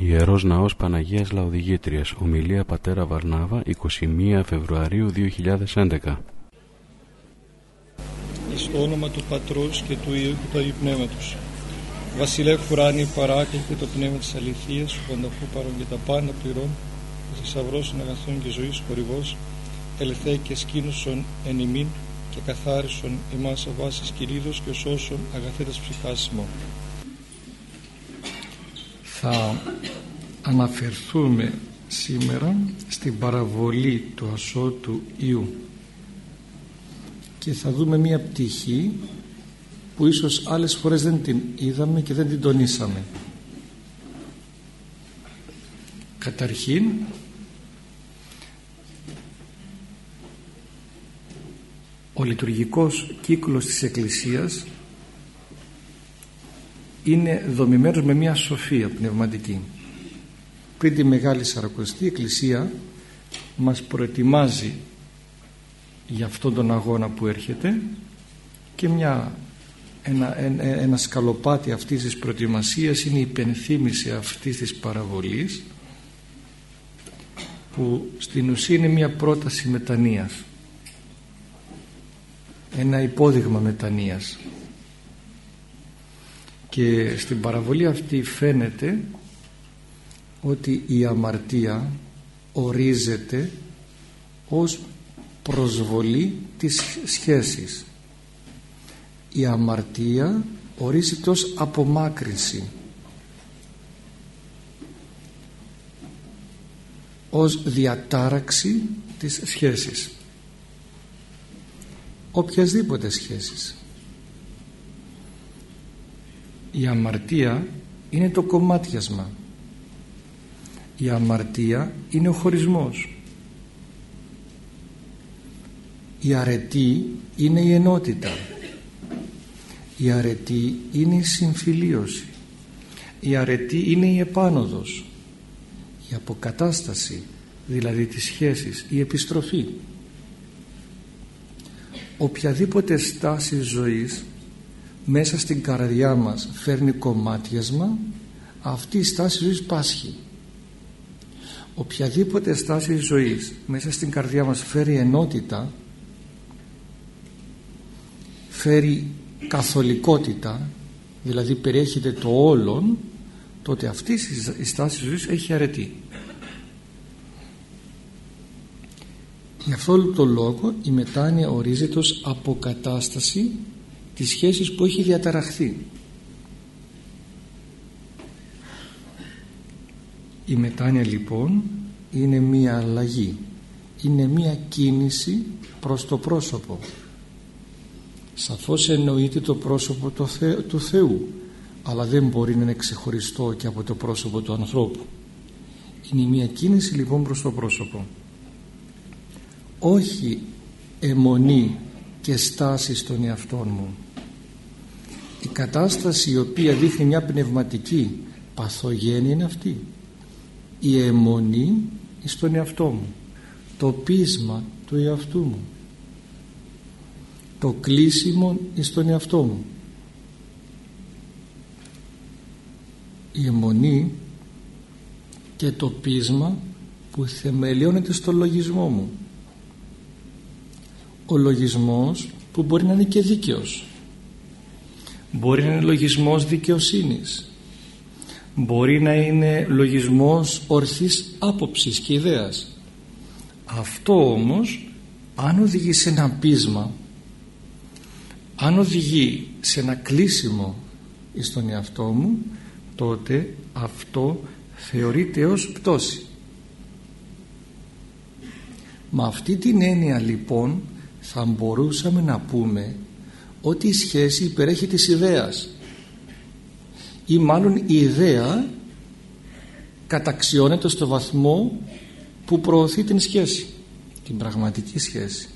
Ιερός Ναός Παναγίας Λαοδηγήτριας. Ομιλία Πατέρα Βαρνάβα 21 Φεβρουαρίου 2011 Εις το όνομα του Πατρός και του Υιού και του Αγίου Πνεύματος. Βασιλεύ ουράνι παράκλητε το πνεύμα της αληθείας που ανταφού παρόν και τα πάντα πληρών θησαυρός των αγαθών και ζωής χορηγός ελθέ και σκήνωσον εν ημίν και καθάρισον ημάς αβάσεις κυρίδος και σώσον αγαθέτας ψυχάς θα αναφερθούμε σήμερα στην παραβολή του ασώτου Ιού. Και θα δούμε μία πτυχή που ίσως άλλες φορές δεν την είδαμε και δεν την τονίσαμε. Καταρχήν ο λειτουργικός κύκλος της Εκκλησίας είναι δομημένος με μια σοφία πνευματική. Πριν τη Μεγάλη Σαρακοστή η Εκκλησία μας προετοιμάζει για αυτόν τον αγώνα που έρχεται και μια, ένα, ένα, ένα σκαλοπάτι αυτής της προετοιμασίας είναι η υπενθύμηση αυτής της παραβολής που στην ουσία είναι μια πρόταση μετανοίας. Ένα υπόδειγμα μετανοίας και στην παραβολή αυτή φαίνεται ότι η αμαρτία ορίζεται ως προσβολή της σχέσης. Η αμαρτία ορίζεται ως απομάκρυνση ως διατάραξη της σχέσης. Οποιασδήποτε σχέσης η αμαρτία είναι το κομμάτιασμα. Η αμαρτία είναι ο χωρισμός. Η αρετή είναι η ενότητα. Η αρετή είναι η συμφιλίωση. Η αρετή είναι η επάνωδος. Η αποκατάσταση δηλαδή της σχέσης η επιστροφή. Οποιαδήποτε στάση ζωής μέσα στην καρδιά μας φέρνει κομμάτιασμα αυτή η στάση ζωής πάσχει. Οποιαδήποτε στάση ζωής μέσα στην καρδιά μας φέρει ενότητα φέρει καθολικότητα δηλαδή περιέχεται το όλον τότε αυτή η στάση ζωής έχει αρετή. Γι' αυτό το λόγο η μετάνοια ορίζεται ως αποκατάσταση της σχέσης που έχει διαταραχθεί. Η μετάνοια λοιπόν είναι μία αλλαγή, είναι μία κίνηση προς το πρόσωπο. Σαφώς εννοείται το πρόσωπο του Θεού, αλλά δεν μπορεί να είναι ξεχωριστό και από το πρόσωπο του ανθρώπου. Είναι μία κίνηση λοιπόν προς το πρόσωπο όχι αιμονή και στάση στον εαυτό μου η κατάσταση η οποία δείχνει μια πνευματική παθογένεια είναι αυτή. Η αιμονή στον εαυτό μου. Το πείσμα του εαυτού μου. Το κλείσιμο στον εαυτό μου. Η αιμονή και το πείσμα που θεμελιώνεται στο λογισμό μου. Ο λογισμός που μπορεί να είναι και δίκαιος μπορεί να είναι λογισμός δικαιοσύνης. Μπορεί να είναι λογισμός ορθής άποψης και ιδέας. Αυτό όμως αν οδηγεί σε ένα πείσμα αν οδηγεί σε ένα κλείσιμο στον εαυτό μου τότε αυτό θεωρείται ως πτώση. Με αυτή την έννοια λοιπόν θα μπορούσαμε να πούμε ότι η σχέση υπερέχει της ιδέας. Ή μάλλον η ιδέα καταξιώνεται στο βαθμό που προωθεί την σχέση. Την πραγματική σχέση.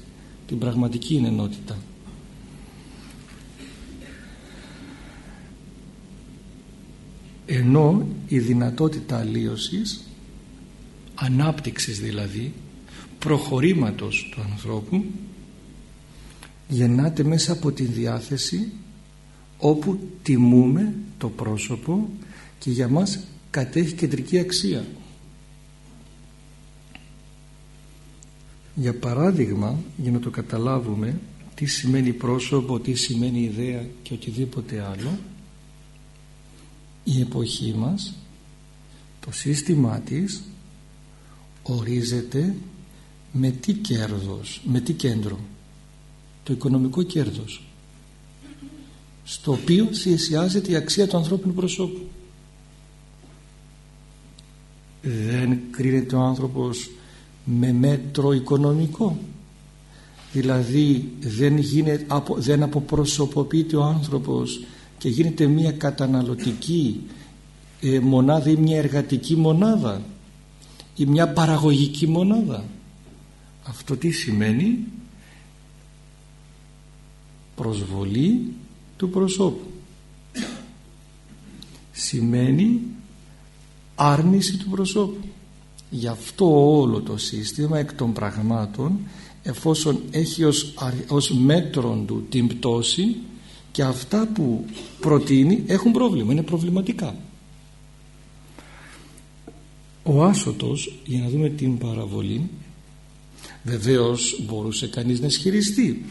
Την πραγματική ενότητα. Ενώ η δυνατότητα αλλίωσης ανάπτυξης δηλαδή προχωρήματος του ανθρώπου γεννάται μέσα από τη διάθεση όπου τιμούμε το πρόσωπο και για μας κατέχει κεντρική αξία. Για παράδειγμα για να το καταλάβουμε τι σημαίνει πρόσωπο, τι σημαίνει ιδέα και οτιδήποτε άλλο η εποχή μας το σύστημά της ορίζεται με τι κέρδος, με τι κέντρο το οικονομικό κέρδος στο οποίο θυσιάζεται η αξία του ανθρώπινου προσώπου. Δεν κρίνεται ο άνθρωπος με μέτρο οικονομικό. Δηλαδή δεν, γίνεται, δεν αποπροσωποποιείται ο άνθρωπος και γίνεται μια καταναλωτική ε, μονάδα ή μια εργατική μονάδα ή μια παραγωγική μονάδα. Αυτό τι σημαίνει; Προσβολή του προσώπου. Σημαίνει άρνηση του προσώπου. Γι' αυτό όλο το σύστημα εκ των πραγμάτων εφόσον έχει ως, ως μέτρον του την πτώση και αυτά που προτείνει έχουν πρόβλημα, είναι προβληματικά. Ο άσωτος για να δούμε την παραβολή βεβαίως μπορούσε κανείς να ισχυριστεί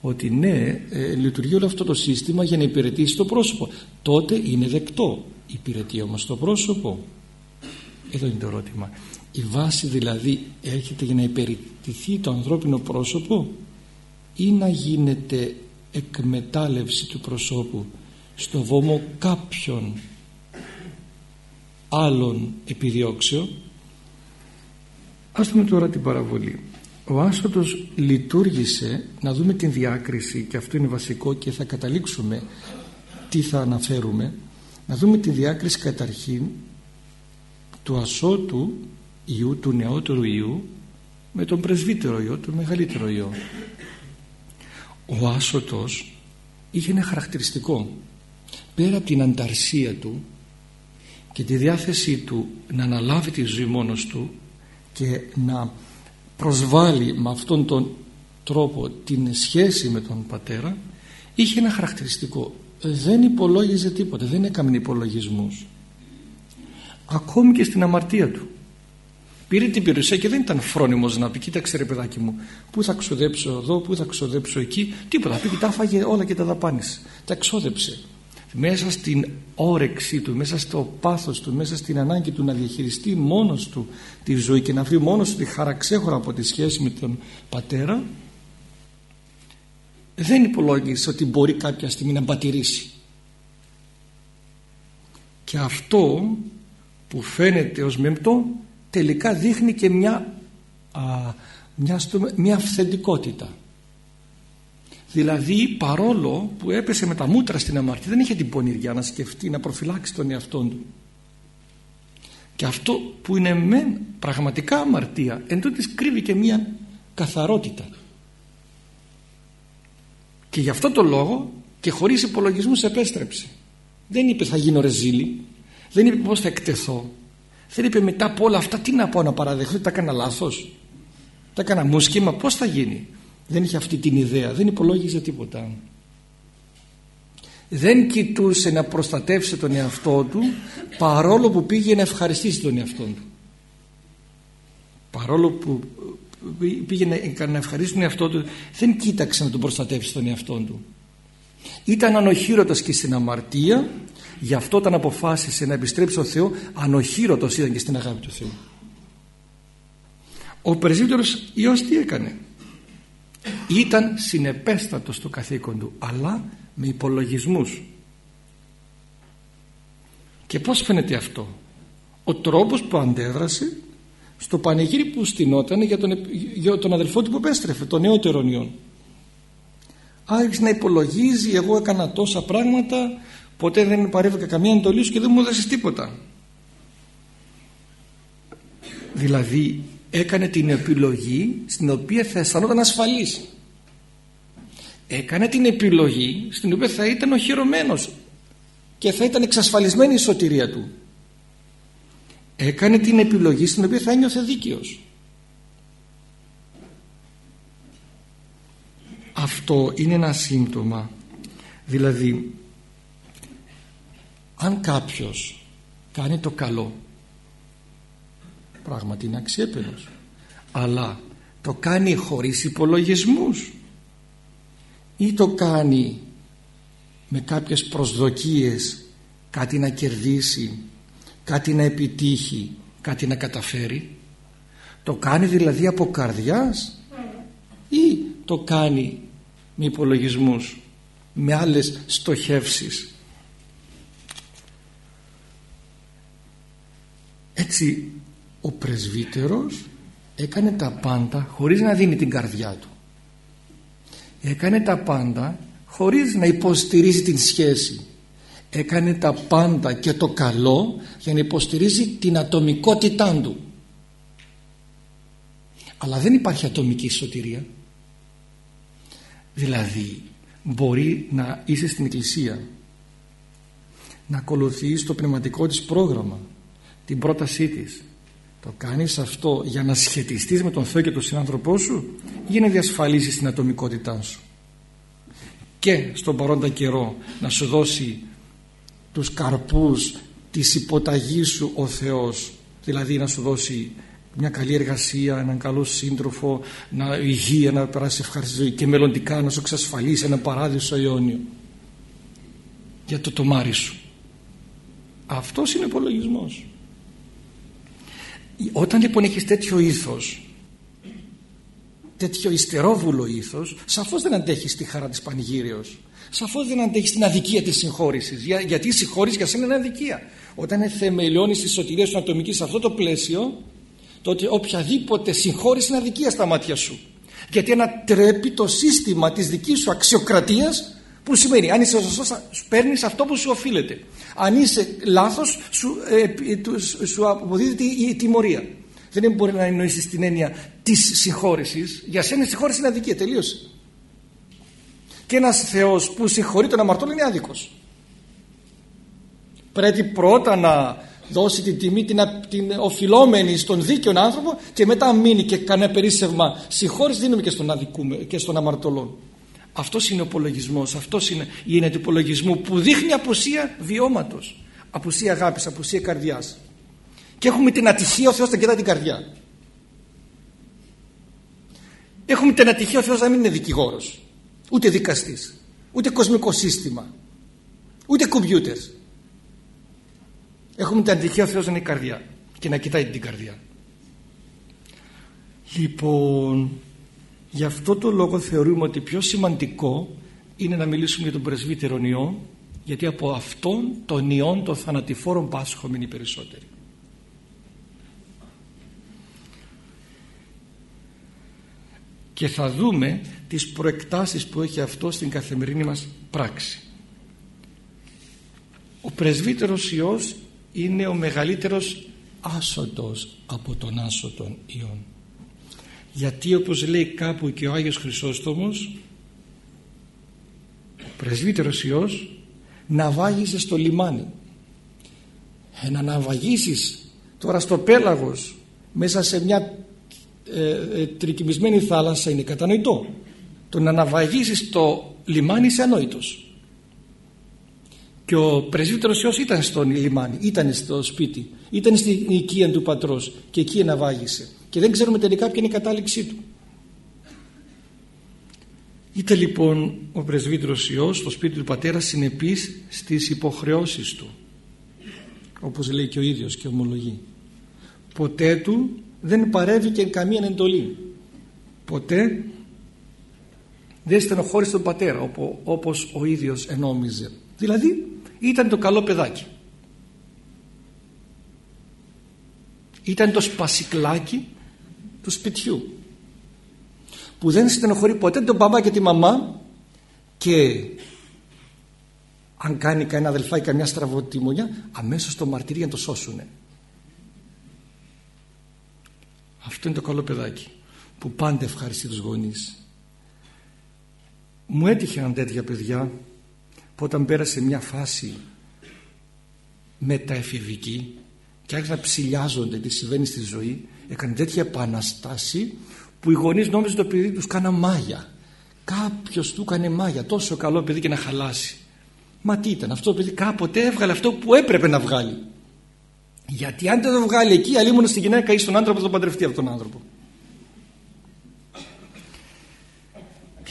ότι ναι ε, λειτουργεί όλο αυτό το σύστημα για να υπηρετήσει το πρόσωπο. Τότε είναι δεκτό. Υπηρετεί όμως το πρόσωπο. Εδώ είναι το ερώτημα. Η βάση δηλαδή έρχεται για να υπηρετηθεί το ανθρώπινο πρόσωπο ή να γίνεται εκμετάλλευση του προσώπου στο βωμό κάποιων άλλων επιδιώξεων; Ας δούμε τώρα την παραβολή ο Άσωτος λειτουργήσε να δούμε την διάκριση και αυτό είναι βασικό και θα καταλήξουμε τι θα αναφέρουμε. Να δούμε τη διάκριση καταρχήν του ασώτου ιού, του νεότερου ιού με τον πρεσβύτερο ιό, τον μεγαλύτερο ιό ο άσωτος είχε ένα χαρακτηριστικό. Πέρα από την ανταρσία του και τη διάθεσή του να αναλάβει τη ζωή μόνος του και να προσβάλλει με αυτόν τον τρόπο την σχέση με τον πατέρα είχε ένα χαρακτηριστικό. Δεν υπολόγιζε τίποτα δεν έκαμε υπολογισμούς. Ακόμη και στην αμαρτία του. Πήρε την περιουσία και δεν ήταν φρόνιμος να πει κοίταξε ρε παιδάκι μου πού θα ξοδέψω εδώ, πού θα ξοδέψω εκεί τίποτα πήγε τα φάγε όλα και τα δαπάνησε τα εξόδεψε μέσα στην όρεξή του, μέσα στο πάθος του, μέσα στην ανάγκη του να διαχειριστεί μόνος του τη ζωή και να βρει μόνος του τη χαραξέχωρα από τη σχέση με τον πατέρα δεν υπολόγισε ότι μπορεί κάποια στιγμή να πατηρήσει και αυτό που φαίνεται ως μεμπτό τελικά δείχνει και μια, α, μια, μια αυθεντικότητα Δηλαδή παρόλο που έπεσε με τα μούτρα στην αμαρτία δεν είχε την πονηριά να σκεφτεί, να προφυλάξει τον εαυτό του. Και αυτό που είναι μεν πραγματικά αμαρτία εν τότε κρύβει και μια καθαρότητα. Και γι' αυτό το λόγο και χωρίς υπολογισμούς επέστρεψε. Δεν είπε θα γίνω ρεζίλη, δεν είπε πώς θα εκτεθώ, δεν είπε μετά από όλα αυτά τι να πω να παραδεχθώ, τα έκανα λάθος, τα έκανα μουσκήμα, πώς θα γίνει δεν είχε αυτή την ιδέα δεν υπολόγιζε τίποτα. Δεν κοιτούσε να προστατεύσει τον εαυτό του παρόλο που πήγε να ευχαριστήσει τον εαυτό του. Παρόλο που πήγε να ευχαριστήσει τον εαυτό του δεν κοίταξε να τον προστατεύσει τον εαυτό του. Ήταν ανοχήρωτος και στην αμαρτία γι' αυτό όταν αποφάσισε να επιστρέψει στο Θεός ανοχήρωτος ήταν και στην αγάπη του Θεού. Ο πρεσβύτερος Υιός τι έκανε; Ήταν συνεπέστατος στο καθήκον του αλλά με υπολογισμούς. Και πως φαίνεται αυτό; Ο τρόπος που αντέδρασε στο πανηγύρι που στηνόταν για τον, για τον αδελφό του που επέστρεφε τον νεότερο ιόν άρχισε να υπολογίζει εγώ έκανα τόσα πράγματα ποτέ δεν παρέβηκα καμία εντολή σου και δεν μου έδωσες τίποτα δηλαδή έκανε την επιλογή στην οποία θα αισθανόταν ασφαλής. Έκανε την επιλογή στην οποία θα ήταν οχυρωμένος και θα ήταν εξασφαλισμένη η σωτηρία του. Έκανε την επιλογή στην οποία θα ένιωθε δίκαιος. Αυτό είναι ένα σύμπτωμα. Δηλαδή αν κάποιος κάνει το καλό πράγματι είναι αξιέπαινος. Αλλά το κάνει χωρίς υπολογισμούς. Ή το κάνει με κάποιες προσδοκίες κάτι να κερδίσει κάτι να επιτύχει κάτι να καταφέρει. Το κάνει δηλαδή από καρδιάς ή το κάνει με υπολογισμούς με άλλες στοχεύσεις. Έτσι ο πρεσβύτερος έκανε τα πάντα χωρίς να δίνει την καρδιά του. Έκανε τα πάντα χωρίς να υποστηρίζει την σχέση. Έκανε τα πάντα και το καλό για να υποστηρίζει την ατομικότητά του. Αλλά δεν υπάρχει ατομική σωτηρία. Δηλαδή μπορεί να είσαι στην εκκλησία να ακολουθείς το πνευματικό της πρόγραμμα την πρότασή της το κάνεις αυτό για να σχετιστείς με τον Θεό και τον συνάνθρωπό σου ή να διασφαλίσεις την ατομικότητά σου; Και στον παρόντα καιρό να σου δώσει τους καρπούς της υποταγής σου ο Θεός δηλαδή να σου δώσει μια καλή εργασία, έναν καλό σύντροφο, να υγεία, να περάσει ευχαριστή ζωή και μελλοντικά να σου εξασφαλίσει ένα παράδεισο αιώνιο για το τομάρι σου. Αυτός είναι ο υπολογισμός. Όταν λοιπόν έχεις τέτοιο ήθος τέτοιο ιστερόβουλο ήθος σαφώς δεν αντέχεις τη χαρά της πανηγύριος. Σαφώς δεν αντέχεις την αδικία της συγχώρησης. Για, γιατί η συγχώρηση για σένα είναι αδικία. Όταν είναι θεμελιώνεις τη σωτηρία σου ατομική σε αυτό το πλαίσιο τότε οποιαδήποτε συγχώρηση είναι αδικία στα μάτια σου. Γιατί ανατρέπει το σύστημα της δικής σου αξιοκρατίας που σημαίνει αν είσαι σωστός παίρνεις αυτό που σου οφείλεται. Αν είσαι λάθος σου, ε, σου αποδίδεται η τιμωρία. Δεν μπορεί να εννοήσεις την έννοια της συγχώρεσης. Για σένα η συγχώρεση είναι αδικία τελείωσε. Και ένας Θεός που συγχωρεί τον αμαρτώλο είναι άδικος. Πρέπει πρώτα να δώσει την τιμή την, την οφειλόμενη στον δίκαιο άνθρωπο και μετά μείνει και κανένα περίσσευμα. Συγχώρηση δίνουμε και στον, αδικούμε, και στον αμαρτωλό αυτός είναι ο υπολογισμός, αυτός είναι η έννοια του υπολογισμού που δείχνει απουσία βιώματος, απουσία αγάπης, απουσία καρδιάς. Και έχουμε την ατυχία ο Θεός να κοιτά την καρδιά. Έχουμε την ατυχία ο Θεός να μην είναι δικηγόρος, ούτε δικαστής, ούτε κοσμικό σύστημα, ούτε κομπιούτερς. Έχουμε την ατυχία ο Θεός να είναι η καρδιά και να κοιτάει την καρδιά. Λοιπόν, Γι' αυτό το λόγο θεωρούμε ότι πιο σημαντικό είναι να μιλήσουμε για τον πρεσβύτερο ιό γιατί από αυτόν τον ιόν των θανατηφόρων πάσχομεν οι περισσότεροι. Και θα δούμε τις προεκτάσεις που έχει αυτό στην καθημερινή μας πράξη. Ο πρεσβύτερος Υιός είναι ο μεγαλύτερος άσωτος από τον άσωτον Υιόν γιατί όπως λέει κάπου και ο Άγιος Χρυσόστομος ο πρεσβύτερος Υιός ναυάγησες στο λιμάνι. Ε, να ναυαγήσεις τώρα στο πέλαγος μέσα σε μια ε, ε, τρικυμισμένη θάλασσα είναι κατανοητό. Το να ναυαγήσεις στο λιμάνι είσαι ανόητος. Και ο πρεσβύτερος Υιός ήταν στο λιμάνι ήταν στο σπίτι ήταν στην οικία του πατρός και εκεί ναυάγησε και δεν ξέρουμε τελικά ποια είναι η κατάληξή του. Είτε λοιπόν ο πρεσβύτερος Υιός στο σπίτι του πατέρα συνεπής στις υποχρεώσεις του όπως λέει και ο ίδιος και ομολογεί. Ποτέ του δεν παρέβηκε καμία εντολή. Ποτέ δεν στενοχώρησε τον πατέρα όπως ο ίδιος ενόμιζε. Δηλαδή ήταν το καλό παιδάκι. Ήταν το σπασικλάκι του σπιτιού που δεν στενοχωρεί ποτέ τον παπά και τη μαμά και αν κάνει κανένα αδελφάκι καμιά στραβοτιμονιά αμέσως το μαρτυρεί για να το σώσουνε. Αυτό είναι το καλό παιδάκι που πάντα ευχαριστεί τους γονείς. Μου έτυχαν τέτοια παιδιά που όταν πέρασε μια φάση μεταεφηβική και άρχισαν να ψηλιάζονται τι συμβαίνει στη ζωή έκανε τέτοια επαναστάση που οι γονείς νόμιζαν το παιδί τους κάνα μάγια. Κάποιος του έκανε μάγια τόσο καλό παιδί και να χαλάσει. Μα τι ήταν αυτό το παιδί κάποτε έβγαλε αυτό που έπρεπε να βγάλει. Γιατί αν δεν το βγάλει εκεί αλλήμον στη γυναίκα ή στον άνθρωπο θα τον παντρευτεί αυτόν τον άνθρωπο.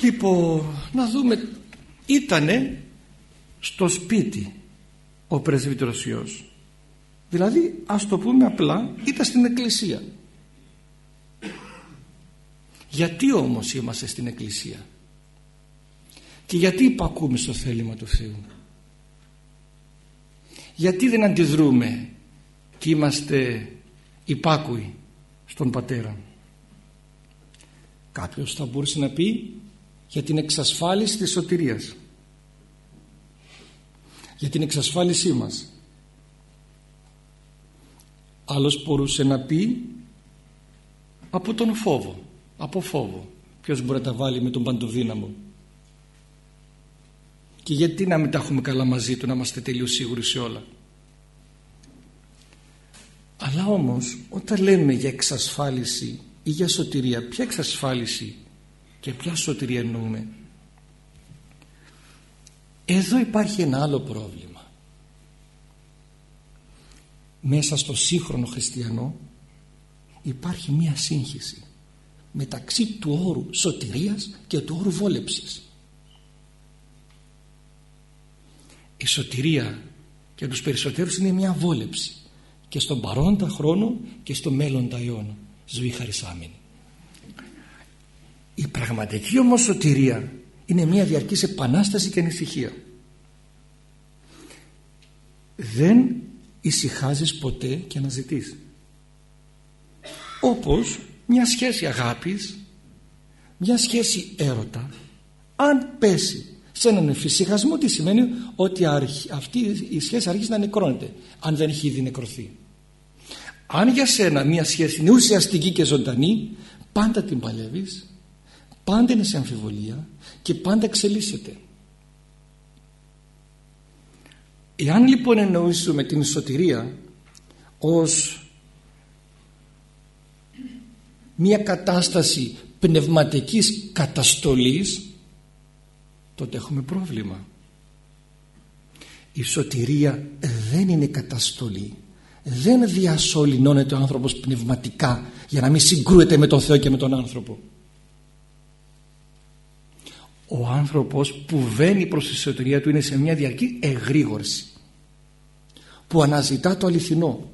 Λοιπόν να δούμε ήτανε στο σπίτι ο πρεσβύτερος Υιός. Δηλαδή ας το πούμε απλά ήταν στην εκκλησία γιατί όμως είμαστε στην εκκλησία; Και γιατί υπακούμε στο θέλημα του Θεού; Γιατί δεν αντιδρούμε και είμαστε υπάκουοι στον Πατέρα; Κάποιος θα μπορούσε να πει για την εξασφάλιση της σωτηρίας. Για την εξασφάλισή μας. Άλλος μπορούσε να πει από τον φόβο από φόβο. Ποιος μπορεί να τα βάλει με τον παντοδύναμο; Και γιατί να μην τα έχουμε καλά μαζί του να είμαστε τελείως σίγουροι σε όλα; Αλλά όμως όταν λέμε για εξασφάλιση ή για σωτηρία ποια εξασφάλιση και ποια σωτηρία εννοούμε; Εδώ υπάρχει ένα άλλο πρόβλημα. Μέσα στο σύγχρονο χριστιανό υπάρχει μία σύγχυση μεταξύ του όρου σωτηρίας και του όρου βόλεψης. Η σωτηρία για τους περισσότερους είναι μια βόλεψη και στον παρόντα χρόνο και στο μέλλοντα αιώνα. Ζωή χαρισάμενη η πραγματική όμως σωτηρία είναι μια διαρκής επανάσταση και ανησυχία. Δεν ησυχάζεις ποτέ και αναζητείς. Όπως μια σχέση αγάπης μια σχέση έρωτα αν πέσει σε έναν εφησυχασμό τι σημαίνει ότι αυτή η σχέση αρχίζει να νεκρώνεται αν δεν έχει ήδη νεκρωθεί. Αν για σένα μια σχέση είναι ουσιαστική και ζωντανή πάντα την παλεύεις πάντα είναι σε αμφιβολία και πάντα εξελίσσεται. Εάν λοιπόν εννοήσουμε την σωτηρία ως μια κατάσταση πνευματικής καταστολής τότε έχουμε πρόβλημα. Η σωτηρία δεν είναι καταστολή. Δεν διασωληνώνεται ο άνθρωπος πνευματικά για να μην συγκρούεται με τον Θεό και με τον άνθρωπο. Ο άνθρωπος που βαίνει προς τη σωτηρία του είναι σε μια διαρκή εγρήγορση που αναζητά το αληθινό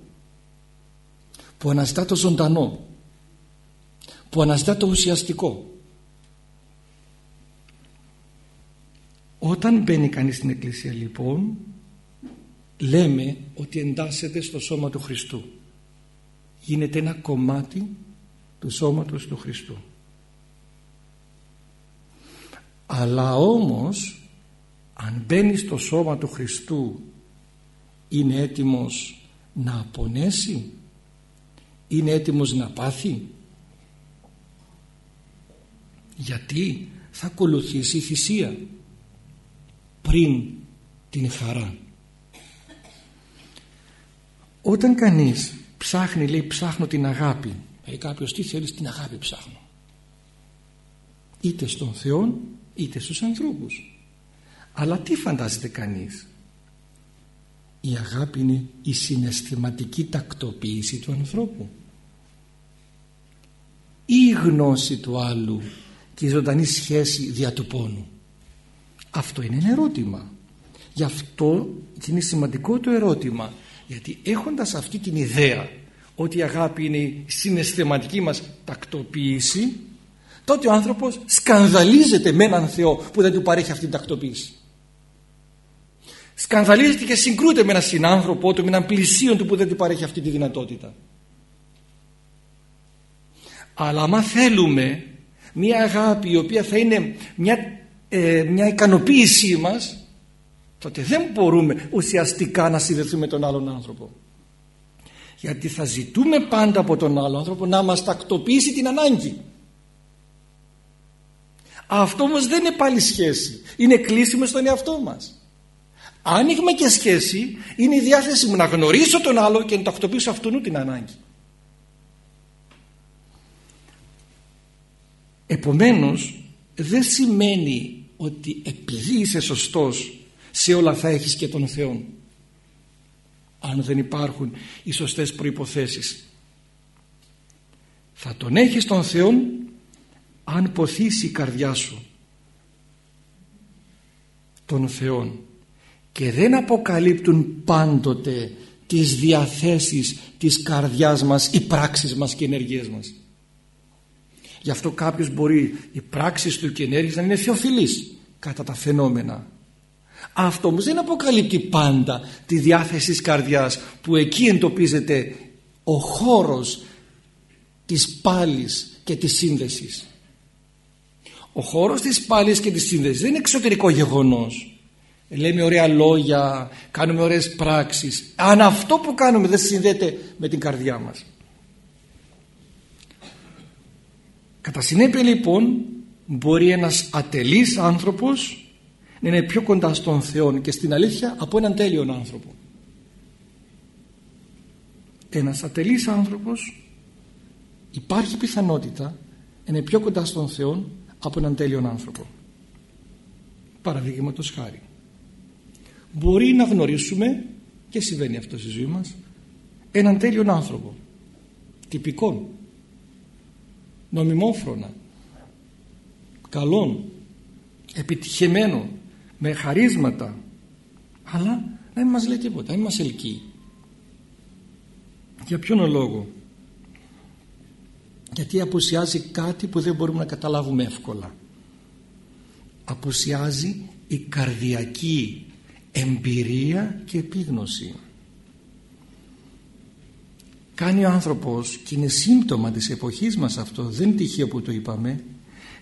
που αναζητά το ζωντανό που αναζητά το ουσιαστικό. Όταν μπαίνει κανείς στην εκκλησία λοιπόν λέμε ότι εντάσσεται στο σώμα του Χριστού. Γίνεται ένα κομμάτι του σώματος του Χριστού. Αλλά όμως αν μπαίνει στο σώμα του Χριστού είναι έτοιμος να απονέσει είναι έτοιμος να πάθει γιατί θα ακολουθήσει η θυσία πριν την χαρά. Όταν κανείς ψάχνει λέει ψάχνω την αγάπη λέει κάποιος τι θέλεις την αγάπη ψάχνω είτε στον Θεό είτε στους ανθρώπους. Αλλά τι φαντάζεται κανείς; Η αγάπη είναι η συναισθηματική τακτοποίηση του ανθρώπου. Ή η γνώση του άλλου και η ζωντανή σχέση δια του πόνου. Αυτό είναι ένα ερώτημα. Γι' αυτό είναι σημαντικό το ερώτημα. Γιατί έχοντας αυτή την ιδέα ότι η αγάπη είναι η συναισθηματική μας τακτοποίηση τότε ο άνθρωπος σκανδαλίζεται με έναν Θεό που δεν του παρέχει αυτή την τακτοποίηση. Σκανδαλίζεται και συγκρούεται με έναν συνάνθρωπό του με έναν πλησίον του που δεν του παρέχει αυτή τη δυνατότητα. Αλλά άμα θέλουμε μια αγάπη η οποία θα είναι μια, ε, μια ικανοποίησή μας τότε δεν μπορούμε ουσιαστικά να συνδεθούμε με τον άλλον άνθρωπο. Γιατί θα ζητούμε πάντα από τον άλλον άνθρωπο να μας τακτοποιήσει την ανάγκη. Αυτό όμως δεν είναι πάλι σχέση. Είναι κλείσιμο στον εαυτό μας. Άνοιγμα και σχέση είναι η διάθεση μου να γνωρίσω τον άλλο και να τακτοποιήσω αυτόν την ανάγκη επομένως δεν σημαίνει ότι επειδή είσαι σωστός σε όλα θα έχεις και τον Θεό αν δεν υπάρχουν οι σωστές προϋποθέσεις. Θα τον έχεις τον Θεό αν ποθήσει η καρδιά σου. Των Θεών και δεν αποκαλύπτουν πάντοτε τις διαθέσεις της καρδιάς μας, οι πράξεις μας και οι ενεργείες μας. Γι' αυτό κάποιος μπορεί οι πράξεις του και οι ενέργειες να είναι θεοφιλείς κατά τα φαινόμενα. Αυτό όμως δεν αποκαλύπτει πάντα τη διάθεση της καρδιάς που εκεί εντοπίζεται ο χώρος της πάλης και της σύνδεσης. Ο χώρος της πάλης και της σύνδεσης δεν είναι εξωτερικό γεγονός. Λέμε ωραία λόγια, κάνουμε ωραίες πράξεις. Αν αυτό που κάνουμε δεν συνδέεται με την καρδιά μας. Κατά συνέπεια λοιπόν μπορεί ένας ατελής άνθρωπος να είναι πιο κοντά στον Θεό και στην αλήθεια από έναν τέλειον άνθρωπο. Ένας ατελής άνθρωπος υπάρχει πιθανότητα να είναι πιο κοντά στον Θεό από έναν τέλειον άνθρωπο. Παραδείγματος χάρη. Μπορεί να γνωρίσουμε και συμβαίνει αυτό στη ζωή μας έναν τέλειον άνθρωπο τυπικών νομιμόφρονα καλών επιτυχημένων με χαρίσματα αλλά δεν μας λέει τίποτα, δεν μας ελκύει. Για ποιον λόγο; Γιατί απουσιάζει κάτι που δεν μπορούμε να καταλάβουμε εύκολα. Απουσιάζει η καρδιακή εμπειρία και επίγνωση κάνει ο άνθρωπος και είναι σύμπτωμα της εποχής μας αυτό δεν είναι τυχαίο που το είπαμε.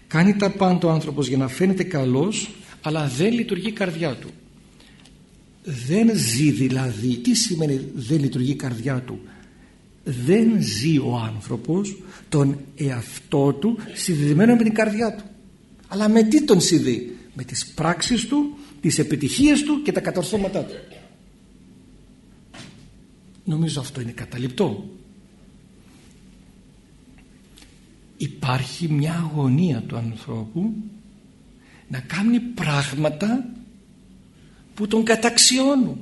Κάνει τα πάντα ο άνθρωπος για να φαίνεται καλός αλλά δεν λειτουργεί η καρδιά του. Δεν ζει δηλαδή τι σημαίνει δεν λειτουργεί η καρδιά του; Δεν ζει ο άνθρωπος τον εαυτό του συνδεδεμένο με την καρδιά του. Αλλά με τι τον συνδεί με τις πράξεις του τις επιτυχίες του και τα κατορθώματά του νομίζω αυτό είναι καταληπτό. Υπάρχει μια αγωνία του ανθρώπου να κάνει πράγματα που τον καταξιώνουν.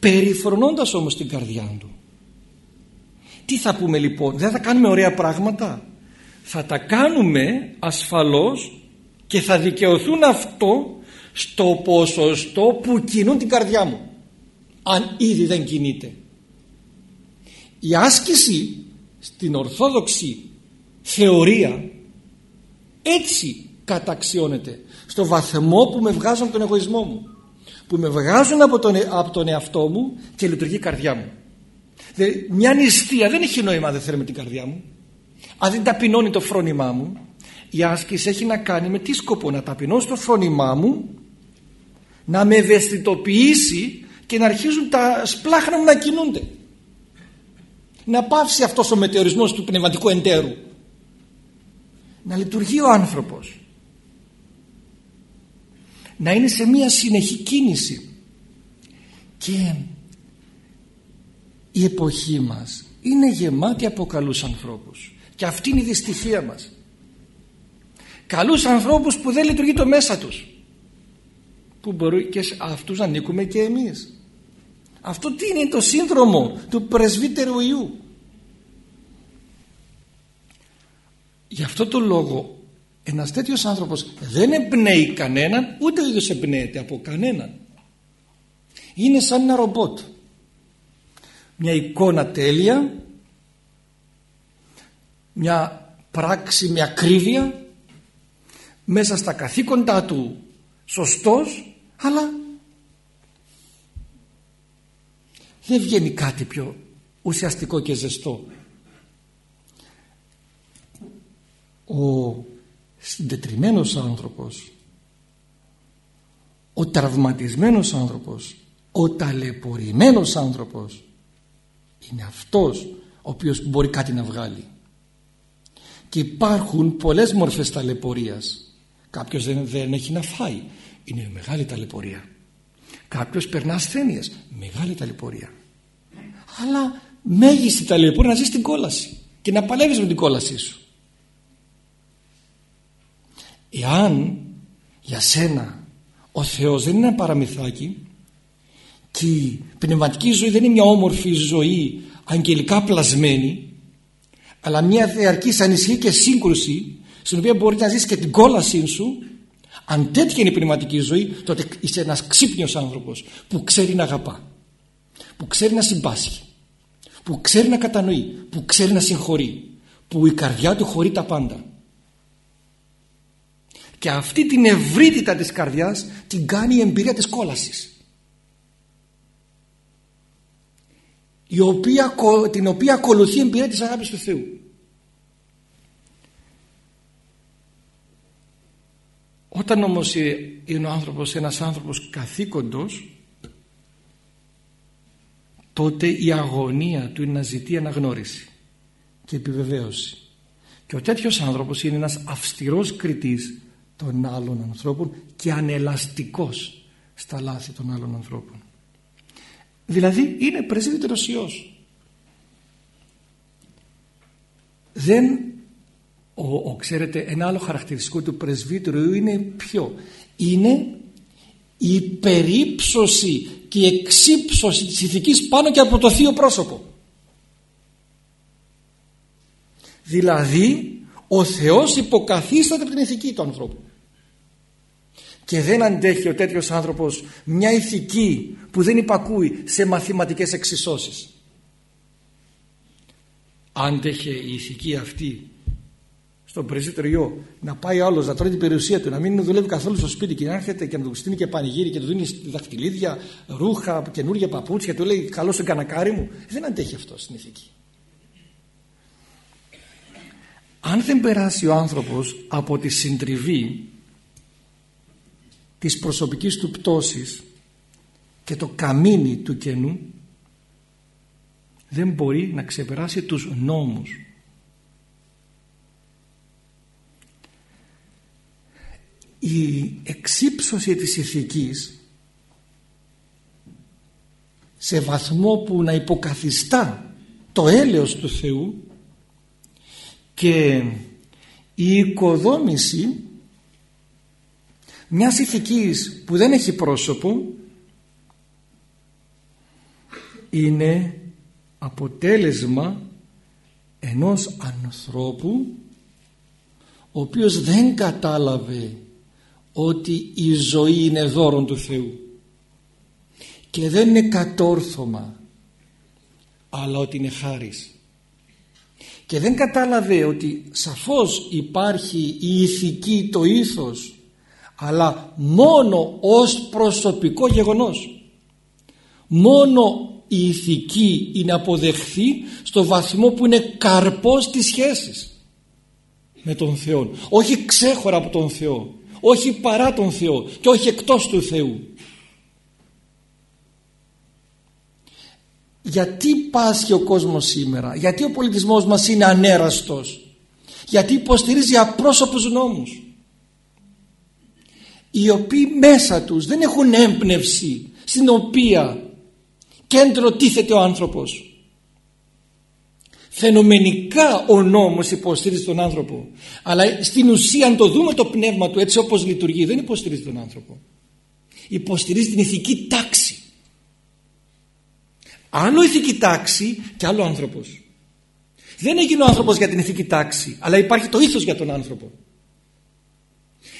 Περιφρονώντας όμως την καρδιά του. Τι θα πούμε λοιπόν δεν θα κάνουμε ωραία πράγματα. Θα τα κάνουμε ασφαλώς και θα δικαιωθούν αυτό στο ποσοστό που κινούν την καρδιά μου. Αν ήδη δεν κινείται η άσκηση στην ορθόδοξη θεωρία έτσι καταξιώνεται στο βαθμό που με βγάζουν από τον εγωισμό μου που με βγάζουν από τον, ε, από τον εαυτό μου και λειτουργεί η καρδιά μου. Δηλαδή, μια νηστεία δεν έχει νόημα δεν θέλει με την καρδιά μου. Αν δεν ταπεινώνει το φρόνημά μου η άσκηση έχει να κάνει με τι σκοπό να ταπεινώσει το φρόνημά μου να με ευαισθητοποιήσει και να αρχίζουν τα σπλάχνα μου να κινούνται να πάυσει αυτός ο μετεωρισμός του πνευματικού εντέρου. Να λειτουργεί ο άνθρωπος. Να είναι σε μία συνεχή κίνηση. Και η εποχή μας είναι γεμάτη από καλούς ανθρώπους. Και αυτή είναι η δυστυχία μας. Καλούς ανθρώπους που δεν λειτουργεί το μέσα τους. Που μπορεί και αυτούς ανήκουμε και εμείς αυτό τι είναι το σύνδρομο του πρεσβύτερου Ιού; Γι' αυτό το λόγο ένας τέτοιος άνθρωπος δεν εμπνέει κανέναν ούτε ο ίδιος εμπνέεται από κανέναν. Είναι σαν ένα ρομπότ. Μια εικόνα τέλεια μια πράξη με ακρίβεια μέσα στα καθήκοντά του σωστός αλλά δεν βγαίνει κάτι πιο ουσιαστικό και ζεστό. Ο συντετριμένος άνθρωπος ο τραυματισμένος άνθρωπος ο ταλαιπωρημένος άνθρωπος είναι αυτός ο οποίος μπορεί κάτι να βγάλει. Και υπάρχουν πολλές μορφές ταλαιπωρίας. Κάποιος δεν, δεν έχει να φάει. Είναι μεγάλη ταλαιπωρία κάποιος περνά ασθένειες. Μεγάλη ταλαιπωρία. Αλλά μέγιστη ταλαιπωρία να ζεις την κόλαση και να παλεύεις με την κόλασή σου. Εάν για σένα ο Θεός δεν είναι ένα παραμυθάκι και η πνευματική ζωή δεν είναι μια όμορφη ζωή αγγελικά πλασμένη αλλά μια διαρκής ανησυχία και σύγκρουση στην οποία μπορεί να ζεις και την κόλασή σου αν τέτοια είναι η πνευματική ζωή τότε είσαι ένας ξύπνιος άνθρωπος που ξέρει να αγαπά που ξέρει να συμπάσχει που ξέρει να κατανοεί που ξέρει να συγχωρεί που η καρδιά του χωρεί τα πάντα. Και αυτή την ευρύτητα της καρδιάς την κάνει η εμπειρία της κόλασης. Η οποία, την οποία ακολουθεί η εμπειρία της αγάπης του Θεού όταν όμως είναι ο άνθρωπος ένας άνθρωπος καθήκοντος τότε η αγωνία του είναι να ζητεί αναγνώριση και επιβεβαίωση. Και ο τέτοιος άνθρωπος είναι ένας αυστηρός κριτής των άλλων ανθρώπων και ανελαστικός στα λάθη των άλλων ανθρώπων. Δηλαδή είναι πρεσβύτερος Υιός. Δεν ο, ο, ξέρετε ένα άλλο χαρακτηριστικό του πρεσβύτερου είναι ποιο; Είναι η περίψωση και η εξύψωση της ηθικής πάνω και από το θείο πρόσωπο. Δηλαδή ο Θεός υποκαθίσταται από την ηθική του ανθρώπου. Και δεν αντέχει ο τέτοιος άνθρωπος μια ηθική που δεν υπακούει σε μαθηματικές εξισώσεις. Άντεχε η ηθική αυτή στον πρεσβύτερο να πάει άλλος να τρώει την περιουσία του, να μην δουλεύει καθόλου στο σπίτι και να έρχεται και να του στείλει και πανηγύρι και του δίνει δαχτυλίδια, ρούχα, καινούργια παπούτσια και του λέει καλό στον κανακάρι μου. Δεν αντέχει αυτό στην ηθική. Αν δεν περάσει ο άνθρωπος από τη συντριβή της προσωπικής του πτώσης και το καμίνι του κενού δεν μπορεί να ξεπεράσει τους νόμους η εξύψωση της ηθικής σε βαθμό που να υποκαθιστά το έλεος του Θεού και η οικοδόμηση μιας ηθικής που δεν έχει πρόσωπο είναι αποτέλεσμα ενός ανθρώπου ο οποίος δεν κατάλαβε ότι η ζωή είναι δώρο του Θεού. Και δεν είναι κατόρθωμα αλλά ότι είναι χάρις. Και δεν κατάλαβε ότι σαφώς υπάρχει η ηθική το ήθος αλλά μόνο ως προσωπικό γεγονός. Μόνο η ηθική είναι αποδεχθεί στο βαθμό που είναι καρπός της σχέσης με τον Θεό όχι ξέχωρα από τον Θεό όχι παρά τον Θεό και όχι εκτός του Θεού. Γιατί πάσχει ο κόσμος σήμερα; Γιατί ο πολιτισμός μας είναι ανέραστος; Γιατί υποστηρίζει απρόσωπους νόμους; Οι οποίοι μέσα τους δεν έχουν έμπνευση στην οποία κέντρο τίθεται ο άνθρωπος φαινομενικά ο νόμος υποστηρίζει τον άνθρωπο. Αλλά στην ουσία αν το δούμε το πνεύμα του έτσι όπως λειτουργεί δεν υποστηρίζει τον άνθρωπο. Υποστηρίζει την ηθική τάξη. Άλλο ηθική τάξη και άλλο άνθρωπος. Δεν έγινε ο άνθρωπος για την ηθική τάξη αλλά υπάρχει το ήθος για τον άνθρωπο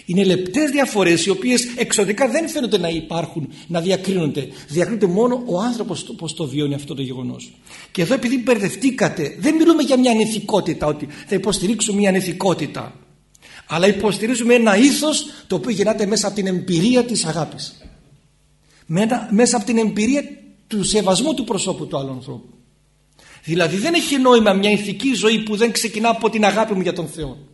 είναι λεπτές διαφορές οι οποίες εξωτικά δεν φαίνονται να υπάρχουν, να διακρίνονται. Διακρίνεται μόνο ο άνθρωπος πώς το βιώνει αυτό το γεγονός. Και εδώ επειδή μπερδευτήκατε, δεν μιλούμε για μια ανηθικότητα, ότι θα υποστηρίξουμε μια ανηθικότητα. Αλλά υποστηρίζουμε ένα ήθος το οποίο γεννάται μέσα από την εμπειρία της αγάπης. Μέσα από την εμπειρία του σεβασμού του προσώπου του άλλου ανθρώπου. Δηλαδή δεν έχει νόημα μια ηθική ζωή που δεν ξεκινά από την αγάπη μου για τον Θεό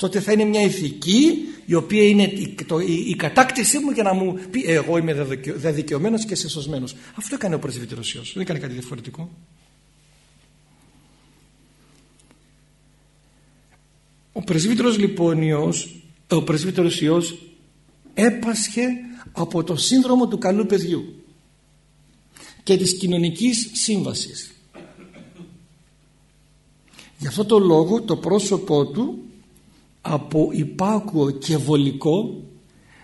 τότε θα είναι μια ηθική η οποία είναι η, το, η, κατάκτησή μου για να μου πει «Ε, εγώ είμαι δεδικαιωμένος και σωσμένος. Αυτό έκανε ο πρεσβύτερος Υιός, δεν έκανε κάτι διαφορετικό. Ο πρεσβύτερος λοιπόν Υιός, ο πρεσβύτερος Υιός έπασχε από το σύνδρομο του καλού παιδιού και της κοινωνικής σύμβασης. Γι' αυτό το λόγο το πρόσωπό του από υπάκουο και βολικό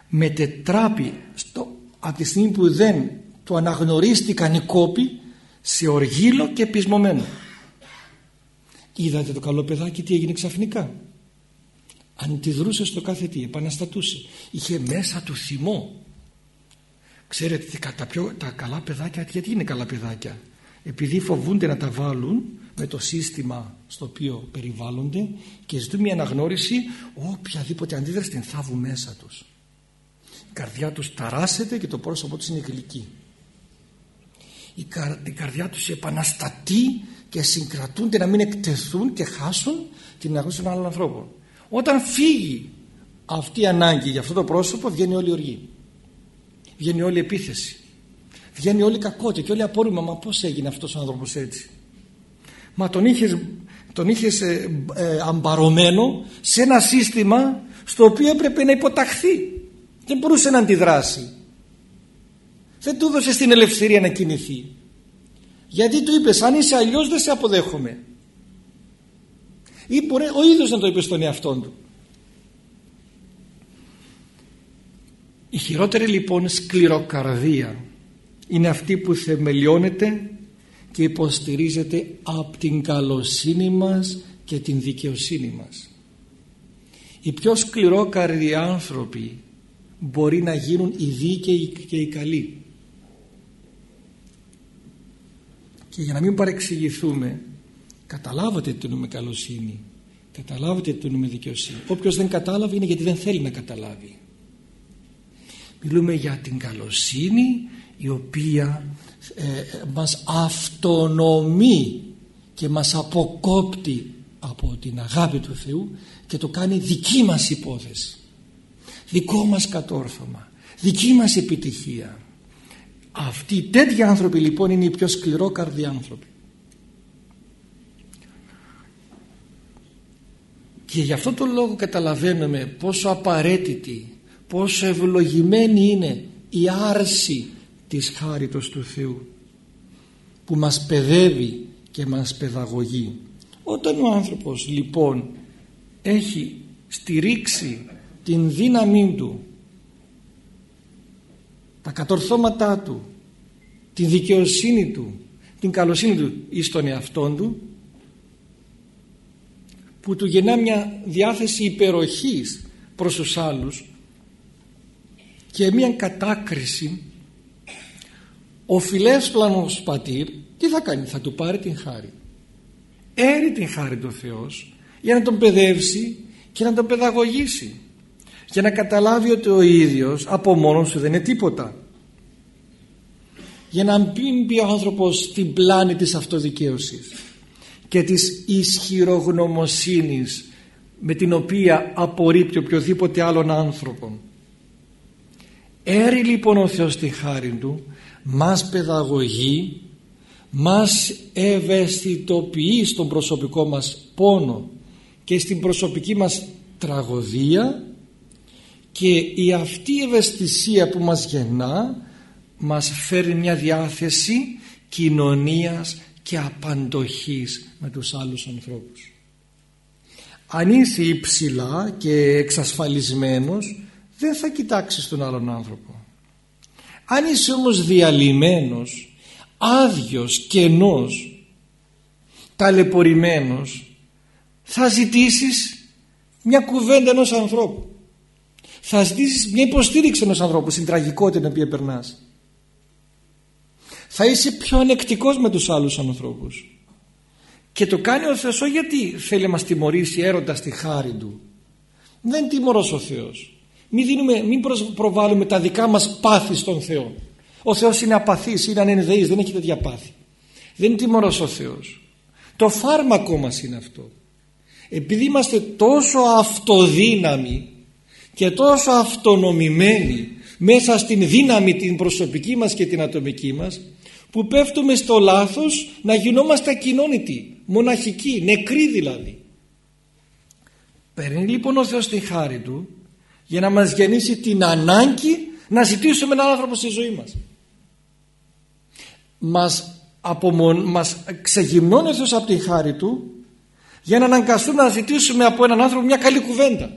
μετετράπει στο από τη στιγμή που δεν το αναγνωρίστηκαν οι κόποι σε οργύλο και πεισμωμένο. Είδατε το καλό παιδάκι τι έγινε ξαφνικά. Αντιδρούσε στο κάθε τι, επαναστατούσε. Είχε μέσα του θυμό. Ξέρετε τα, πιο, τα καλά παιδάκια γιατί είναι καλά παιδάκια; Επειδή φοβούνται να τα βάλουν με το σύστημα στο οποίο περιβάλλονται και ζητούν μια αναγνώριση οποιαδήποτε αντίδραση την θάβουν μέσα τους. Η καρδιά τους ταράσσεται και το πρόσωπό τους είναι γλυκή. Η, η καρδιά τους επαναστατεί και συγκρατούνται να μην εκτεθούν και χάσουν την αναγνώριση των άλλων ανθρώπων. Όταν φύγει αυτή η ανάγκη για αυτό το πρόσωπο βγαίνει όλη η οργή. Βγαίνει όλη η επίθεση. Βγαίνει όλη η κακότητα και όλοι απόρριμα μα πώς έγινε αυτός ο άνθρωπος έτσι. Μα τον είχες, τον είχες ε, ε, αμπαρωμένο σε ένα σύστημα στο οποίο έπρεπε να υποταχθεί. Δεν μπορούσε να αντιδράσει. Δεν του έδωσε την ελευθερία να κινηθεί. Γιατί του είπες αν είσαι αλλιώς δεν σε αποδέχομαι. Ή μπορεί ο ίδιος να το είπε στον εαυτό του. Η χειρότερη λοιπόν σκληροκαρδία είναι αυτή που θεμελιώνεται και υποστηρίζεται από την καλοσύνη μας και την δικαιοσύνη μας. Οι πιο σκληρόκαρδοι άνθρωποι μπορεί να γίνουν οι δίκαιοι και οι καλοί. Και για να μην παρεξηγηθούμε καταλάβατε τι εννοούμε καλοσύνη καταλάβατε τι εννοούμε δικαιοσύνη όποιος δεν κατάλαβε είναι γιατί δεν θέλει να καταλάβει μιλούμε για την καλοσύνη η οποία ε, μας αυτονομεί και μας αποκόπτει από την αγάπη του Θεού και το κάνει δική μας υπόθεση. Δικό μας κατόρθωμα. Δική μας επιτυχία. Αυτοί οι τέτοιοι άνθρωποι λοιπόν είναι οι πιο σκληρόκαρδοι άνθρωποι. Και γι' αυτό τον λόγο καταλαβαίνουμε πόσο απαραίτητη πόσο ευλογημένη είναι η άρση της χάριτος του Θεού που μας παιδεύει και μας παιδαγωγεί. Όταν ο άνθρωπος λοιπόν έχει στηρίξει την δύναμή του τα κατορθώματά του τη δικαιοσύνη του την καλοσύνη του εις τον εαυτόν του που του γεννά μια διάθεση υπεροχής προς τους άλλους και μια κατάκριση ο φιλέσπλανος πατήρ τι θα κάνει θα του πάρει την χάρη. Έρει την χάρη του Θεός για να τον παιδεύσει και να τον παιδαγωγήσει. Για να καταλάβει ότι ο ίδιος από μόνος του δεν είναι τίποτα. Για να μην μπει ο άνθρωπος στην πλάνη της αυτοδικαίωσης και της ισχυρογνωμοσύνης με την οποία απορρίπτει οποιοδήποτε άλλον άνθρωπο έρει λοιπόν ο Θεός τη χάρη του μας παιδαγωγεί μας ευαισθητοποιεί στον προσωπικό μας πόνο και στην προσωπική μας τραγωδία και η αυτή ευαισθησία που μας γεννά μας φέρει μια διάθεση κοινωνίας και απαντοχής με τους άλλους ανθρώπους. Αν είσαι υψηλά και εξασφαλισμένος δεν θα κοιτάξεις τον άλλον άνθρωπο. Αν είσαι όμως διαλυμένος, άδειος, κενός, ταλαιπωρημένος θα ζητήσεις μια κουβέντα ενός ανθρώπου. Θα ζητήσεις μια υποστήριξη ενός ανθρώπου στην τραγικότητα την οποία περνάς. Θα είσαι πιο ανεκτικός με τους άλλους ανθρώπους. Και το κάνει ο Θεός όχι γιατί θέλει να μας τιμωρήσει έρωτας τη χάρη Του. Δεν είναι τιμωρός ο Θεός μην, δίνουμε, μην προβάλλουμε τα δικά μας πάθη στον Θεό. Ο Θεός είναι απαθής, είναι ανενδεής δεν έχει τέτοια πάθη. Δεν είναι τιμωρός ο Θεός. Το φάρμακό μας είναι αυτό. Επειδή είμαστε τόσο αυτοδύναμοι και τόσο αυτονομημένοι μέσα στην δύναμη την προσωπική μας και την ατομική μας που πέφτουμε στο λάθος να γινόμαστε ακοινώνητοι, μοναχικοί, νεκροί δηλαδή. Παίρνει λοιπόν ο Θεός τη χάρη Του για να μας γεννήσει την ανάγκη να ζητήσουμε έναν άνθρωπο στη ζωή μας. Μας, απομον... μας ξεγυμνώνει ο Θεός από τη χάρη Του για να αναγκαστούμε να ζητήσουμε από έναν άνθρωπο μια καλή κουβέντα.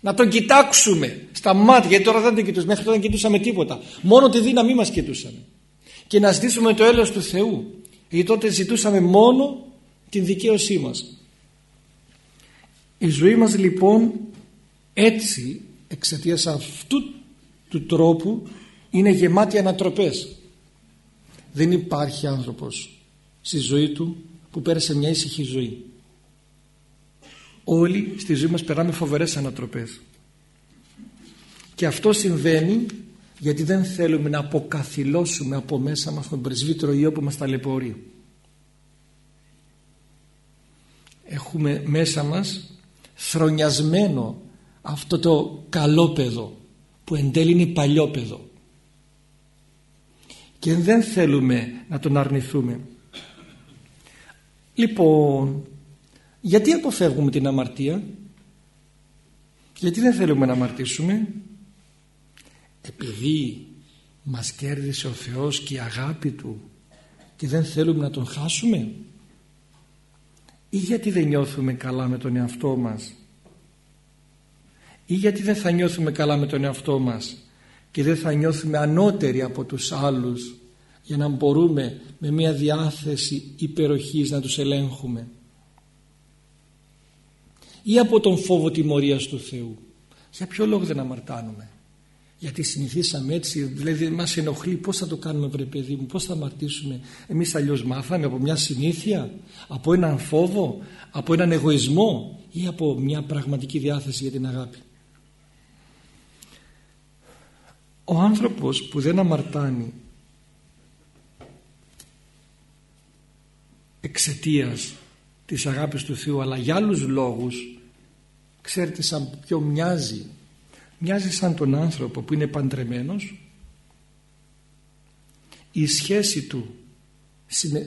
να τον κοιτάξουμε στα μάτια γιατί τώρα δεν τον κοιτούσαμε μέχρι τώρα δεν κοιτούσαμε τίποτα μόνο τη δύναμή μας κοιτούσαμε και να ζητήσουμε το έλεος του Θεού γιατί τότε ζητούσαμε μόνο την δικαίωσή μας η ζωή μας λοιπόν έτσι εξαιτίας αυτού του τρόπου είναι γεμάτη ανατροπές. Δεν υπάρχει άνθρωπος στη ζωή του που πέρασε μια ήσυχη ζωή. Όλοι στη ζωή μας περάμε φοβερές ανατροπές. Και αυτό συμβαίνει γιατί δεν θέλουμε να αποκαθιλώσουμε από μέσα μας τον πρεσβύτερο Υιό που μας ταλαιπωρεί. Έχουμε μέσα μας θρονιασμένο αυτό το καλό παιδό που εν τέλει είναι παλιό παιδό. Και δεν θέλουμε να τον αρνηθούμε. Λοιπόν γιατί αποφεύγουμε την αμαρτία; Γιατί δεν θέλουμε να αμαρτήσουμε; Επειδή μας κέρδισε ο Θεός και η αγάπη Του και δεν θέλουμε να τον χάσουμε; Ή γιατί δεν νιώθουμε καλά με τον εαυτό μας; Ή γιατί δεν θα νιώθουμε καλά με τον εαυτό μας και δεν θα νιώθουμε ανώτεροι από τους άλλους για να μπορούμε με μια διάθεση υπεροχής να τους ελέγχουμε. Ή από τον φόβο τιμωρίας του Θεού. Για ποιο λόγο δεν αμαρτάνουμε. Γιατί συνηθίσαμε έτσι δηλαδή μας ενοχλεί πως θα το κάνουμε βρε παιδί μου πως θα αμαρτήσουμε. Εμείς αλλιώς μάθαμε από μια συνήθεια από έναν φόβο από έναν εγωισμό ή από μια πραγματική διάθεση για την αγάπη ο άνθρωπος που δεν αμαρτάνει εξαιτίας της αγάπης του Θεού αλλά για άλλους λόγους ξέρετε σαν ποιο μοιάζει μοιάζει σαν τον άνθρωπο που είναι παντρεμένος η σχέση του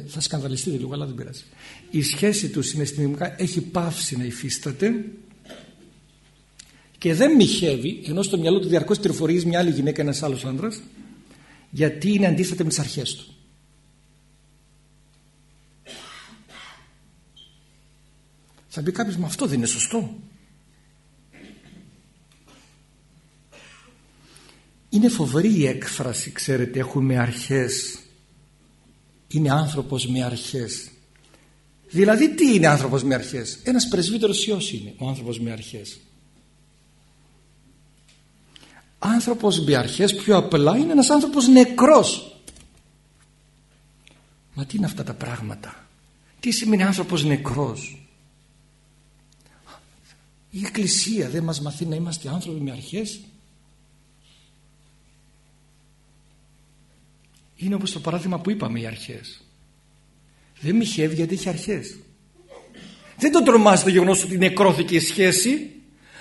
θα σκανδαλιστείτε λίγο αλλά δεν πειράζει. Η σχέση του συναισθηματικά έχει πάυσει να υφίσταται και δεν μοιχεύει ενώ στο μυαλό του διαρκώς τριφορίζει μια άλλη γυναίκα ένας άλλος άντρας γιατί είναι αντίθετα με τις αρχές του. Θα πει κάποιος με αυτό δεν είναι σωστό είναι φοβερή η έκφραση ξέρετε έχουμε αρχές είναι άνθρωπος με αρχές. Δηλαδή τι είναι άνθρωπος με αρχές; Ένας πρεσβύτερος ιός είναι ο άνθρωπος με αρχές άνθρωπος με αρχές πιο απλά είναι ένας άνθρωπος νεκρός. Μα τι είναι αυτά τα πράγματα; Τι σημαίνει άνθρωπος νεκρός; Η Εκκλησία δεν μας μαθεί να είμαστε άνθρωποι με αρχές είναι όπως το παράδειγμα που είπαμε οι αρχές. Δεν μοιχεύει γιατί έχει αρχές. Δεν τον τρομάζει το γεγονός ότι νεκρώθηκε η σχέση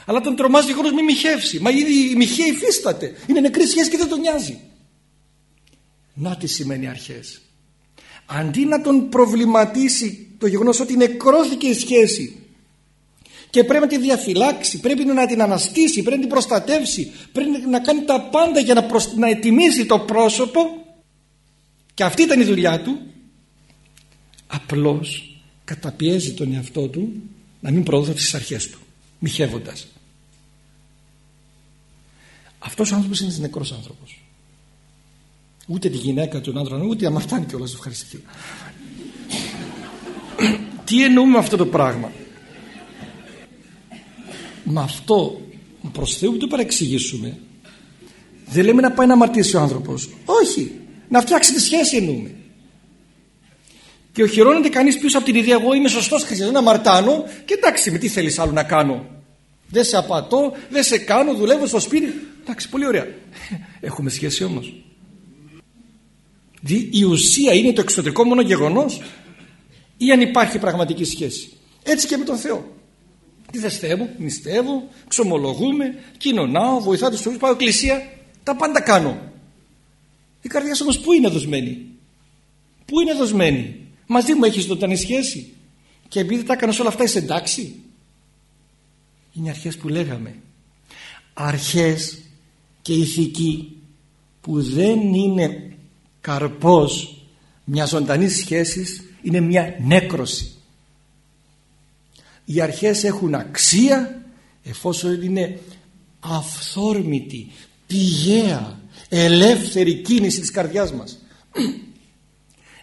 αλλά τον τρομάζει το γεγονός μη μοιχεύσει. Μα ήδη η μοιχεία υφίσταται. Είναι νεκρή σχέση και δεν τον νοιάζει. Να τι σημαίνει αρχές. Αντί να τον προβληματίσει το γεγονός ότι νεκρώθηκε η σχέση και πρέπει να τη διαφυλάξει, πρέπει να την αναστήσει, πρέπει να την προστατεύσει, πρέπει να κάνει τα πάντα για να, προσ... να ετοιμήσει το πρόσωπο και αυτή ήταν η δουλειά του απλώς καταπιέζει τον εαυτό του να μην προόδευε τις αρχές του μοιχεύοντας αυτός ο άνθρωπος είναι νεκρός άνθρωπος. Ούτε τη γυναίκα του άντρα ούτε άμα φτάνει κιόλας ευχαριστηθεί τι εννοούμε αυτό το πράγμα; Με αυτό προς Θεού το παρεξηγήσουμε δεν λέμε να πάει να αμαρτήσει ο άνθρωπος. Όχι να φτιάξει τη σχέση εννοούμε. Και οχυρώνεται κανείς πίσω από την ιδέα εγώ είμαι σωστός χριστιανός να αμαρτάνω και εντάξει με τι θέλεις άλλο να κάνω δεν σε απατώ, δεν σε κάνω, δουλεύω στο σπίτι εντάξει πολύ ωραία έχουμε σχέση όμως η ουσία είναι το εξωτερικό μόνο γεγονός ή αν υπάρχει πραγματική σχέση έτσι και με τον Θεό τι θες Θεέ μου, νηστεύω, ξομολογούμε, κοινωνάω, βοηθάω τους φίλους, πάω εκκλησία, τα πάντα κάνω. Η καρδιά σου όμως πού είναι δοσμένη; Πού είναι δοσμένη; Μαζί μου έχεις ζωντανή σχέση. Και επειδή τα έκανες όλα αυτά είσαι εντάξει; Είναι αρχές που λέγαμε. Αρχές και ηθική που δεν είναι καρπός μιας ζωντανής σχέσης είναι μια νέκρωση οι αρχές έχουν αξία εφόσον είναι αυθόρμητη, πηγαία, ελεύθερη κίνηση της καρδιάς μας.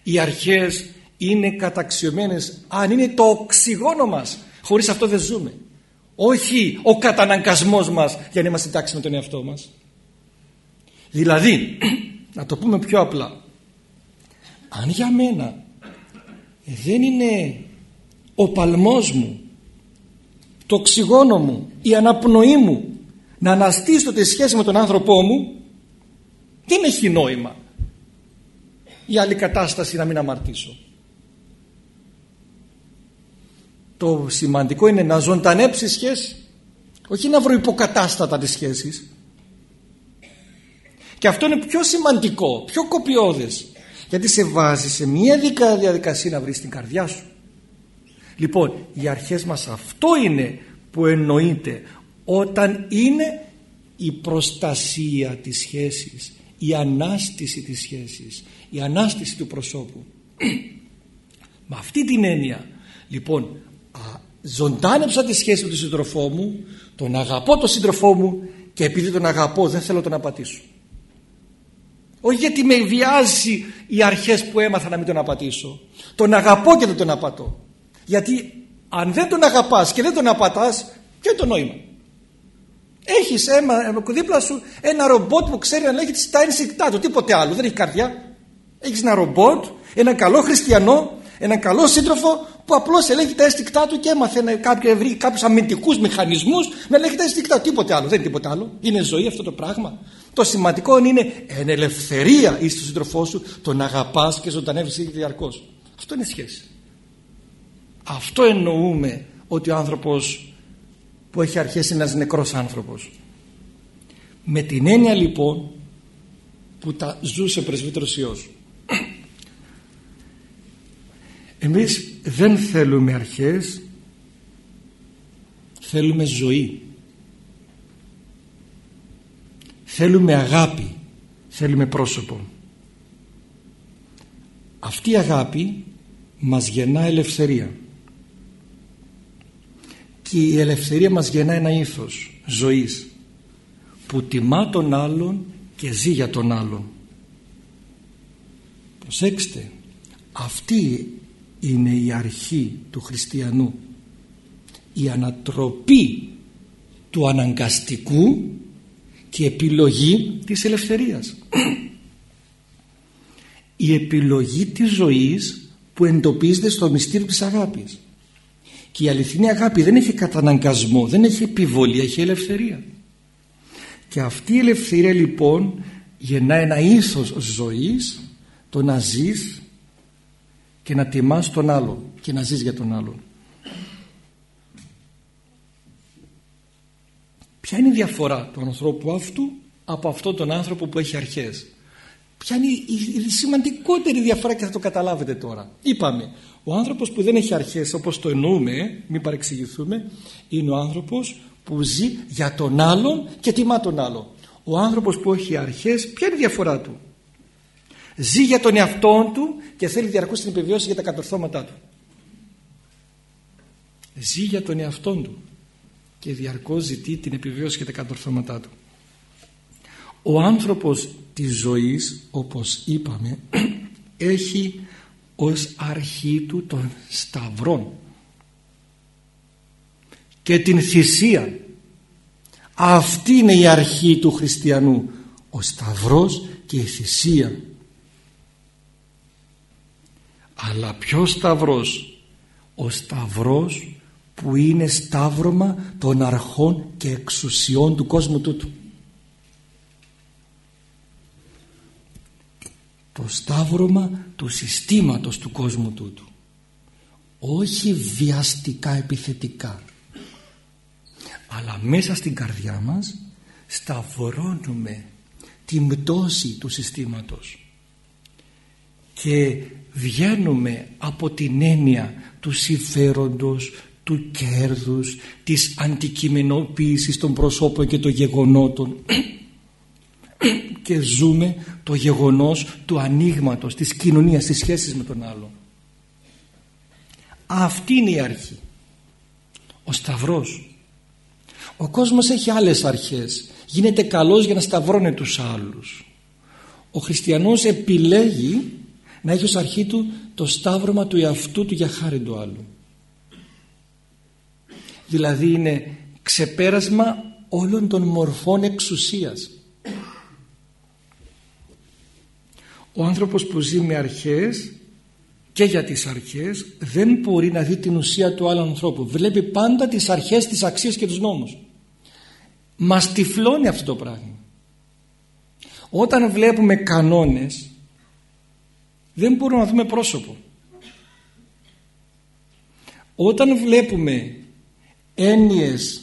Οι αρχές είναι καταξιωμένες αν είναι το οξυγόνο μας. Χωρίς αυτό δεν ζούμε. Όχι ο καταναγκασμός μας για να είμαστε τάξη με τον εαυτό μας. Δηλαδή, να το πούμε πιο απλά. Αν για μένα δεν είναι ο παλμός μου, το οξυγόνο μου, η αναπνοή μου να αναστήσω τη σχέση με τον άνθρωπό μου δεν έχει νόημα η άλλη κατάσταση να μην αμαρτήσω. Το σημαντικό είναι να ζωντανέψεις σχέση. Όχι να βρω υποκατάστατα τις σχέσεις. Και αυτό είναι πιο σημαντικό, πιο κοπιώδες. Γιατί σε βάζει σε μια διαδικασία να βρεις την καρδιά σου. Λοιπόν οι αρχές μας αυτό είναι που εννοείται όταν είναι η προστασία της σχέσης η ανάστηση της σχέσης η ανάστηση του προσώπου. Με αυτή την έννοια λοιπόν ζωντάνεψα τη σχέση με τον σύντροφό μου τον αγαπώ τον σύντροφό μου και επειδή τον αγαπώ δεν θέλω τον απατήσω όχι γιατί με βιάζει οι αρχές που έμαθα να μην τον απατήσω. Τον αγαπώ και δεν τον απατώ. Γιατί αν δεν τον αγαπάς και δεν τον απατάς και το νόημα; Έχεις αίμα, δίπλα σου ένα ρομπότ που ξέρει να λέγεται στα ένσυκτά του τίποτε άλλο δεν έχει καρδιά. Έχεις ένα ρομπότ ένα καλό χριστιανό έναν καλό σύντροφο που απλώς ελέγχει τα αίσθηκτά του και έμαθε να κάποιο, βρει κάποιους αμυντικούς μηχανισμούς να ελέγχει τα αίσθηκτά του. Τίποτε άλλο. Δεν είναι τίποτε άλλο. Είναι ζωή αυτό το πράγμα. Το σημαντικό είναι εν ελευθερία ει τον σύντροφό σου, τον αγαπάς και ζωντανεύεις διαρκώς. Αυτό είναι σχέση. Αυτό εννοούμε ότι ο άνθρωπος που έχει αρχίσει ένα νεκρός άνθρωπος. Με την έννοια λοιπόν που τα ζούσε πρεσβύτερος Υιός εμείς δεν θέλουμε αρχές. Θέλουμε ζωή. Θέλουμε αγάπη. Θέλουμε πρόσωπο. Αυτή η αγάπη μας γεννά ελευθερία. Και η ελευθερία μας γεννά ένα ήθος ζωής που τιμά τον άλλον και ζει για τον άλλον. Προσέξτε αυτή είναι η αρχή του χριστιανού. Η ανατροπή του αναγκαστικού και η επιλογή της ελευθερίας. Η επιλογή της ζωής που εντοπίζεται στο μυστήριο της αγάπης. Και η αληθινή αγάπη δεν έχει καταναγκασμό δεν έχει επιβολή, έχει ελευθερία. Και αυτή η ελευθερία λοιπόν γεννά ένα ήθος ζωής το να ζεις και να τιμάς τον άλλον και να ζεις για τον άλλον. Ποια είναι η διαφορά του ανθρώπου αυτού από αυτόν τον άνθρωπο που έχει αρχές; Ποια είναι η σημαντικότερη διαφορά και θα το καταλάβετε τώρα. Είπαμε, ο άνθρωπος που δεν έχει αρχές όπως το εννοούμε, μην παρεξηγηθούμε, είναι ο άνθρωπος που ζει για τον άλλον και τιμά τον άλλον. Ο άνθρωπος που έχει αρχές, ποια είναι η διαφορά του; Ζει για τον εαυτό του και θέλει διαρκώς την επιβιώση για τα κατορθώματά του. Ζει για τον εαυτό του και διαρκώς ζητεί την επιβίωση για τα κατορθώματά του. Ο άνθρωπος της ζωής όπως είπαμε έχει ως αρχή του τον σταυρό και την θυσία. Αυτή είναι η αρχή του χριστιανού. Ο σταυρός και η θυσία αλλά ποιο σταυρός; Ο σταυρός που είναι σταύρωμα των αρχών και εξουσιών του κόσμου τούτου. Το σταύρωμα του συστήματος του κόσμου τούτου. Όχι βιαστικά επιθετικά. Αλλά μέσα στην καρδιά μας σταυρώνουμε την πτώση του συστήματος και βγαίνουμε από την έννοια του συμφέροντος του κέρδους της αντικειμενοποίησης των προσώπων και των γεγονότων και ζούμε το γεγονός του ανοίγματος της κοινωνίας της σχέσης με τον άλλο αυτή είναι η αρχή ο Σταυρός Ο κόσμος έχει άλλες αρχές. Γίνεται καλός για να σταυρώνει τους άλλους. Ο χριστιανός επιλέγει να έχει ως αρχή του το σταύρωμα του εαυτού του για χάρη του άλλου. Δηλαδή είναι ξεπέρασμα όλων των μορφών εξουσίας. Ο άνθρωπος που ζει με αρχές και για τις αρχές δεν μπορεί να δει την ουσία του άλλου ανθρώπου. Βλέπει πάντα τις αρχές, τις αξίες και τους νόμους. Μας τυφλώνει αυτό το πράγμα. Όταν βλέπουμε κανόνες δεν μπορούμε να δούμε πρόσωπο. Όταν βλέπουμε έννοιες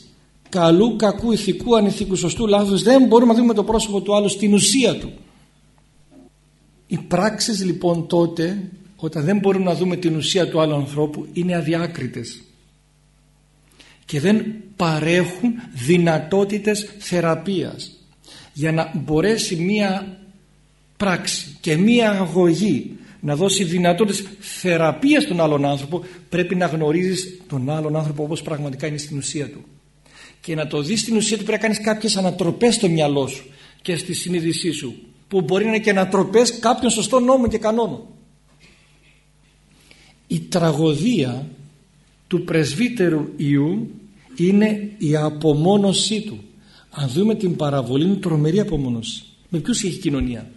καλού, κακού, ηθικού, ανηθικού, σωστού, λάθος δεν μπορούμε να δούμε το πρόσωπο του άλλου στην ουσία του. Οι πράξεις λοιπόν τότε όταν δεν μπορούμε να δούμε την ουσία του άλλου ανθρώπου είναι αδιάκριτες και δεν παρέχουν δυνατότητες θεραπείας για να μπορέσει μία πράξη και μία αγωγή να δώσει δυνατότητες θεραπείας στον άλλον άνθρωπο πρέπει να γνωρίζεις τον άλλον άνθρωπο όπως πραγματικά είναι στην ουσία του. Και να το δεις στην ουσία του πρέπει να κάνεις κάποιες ανατροπές στο μυαλό σου και στη συνείδησή σου που μπορεί να είναι και ανατροπές κάποιων σωστών νόμων και κανόνων. Η τραγωδία του πρεσβύτερου Ιού είναι η απομόνωσή του. Αν δούμε την παραβολή είναι τρομερή απομόνωση. Με ποιους είχε κοινωνία;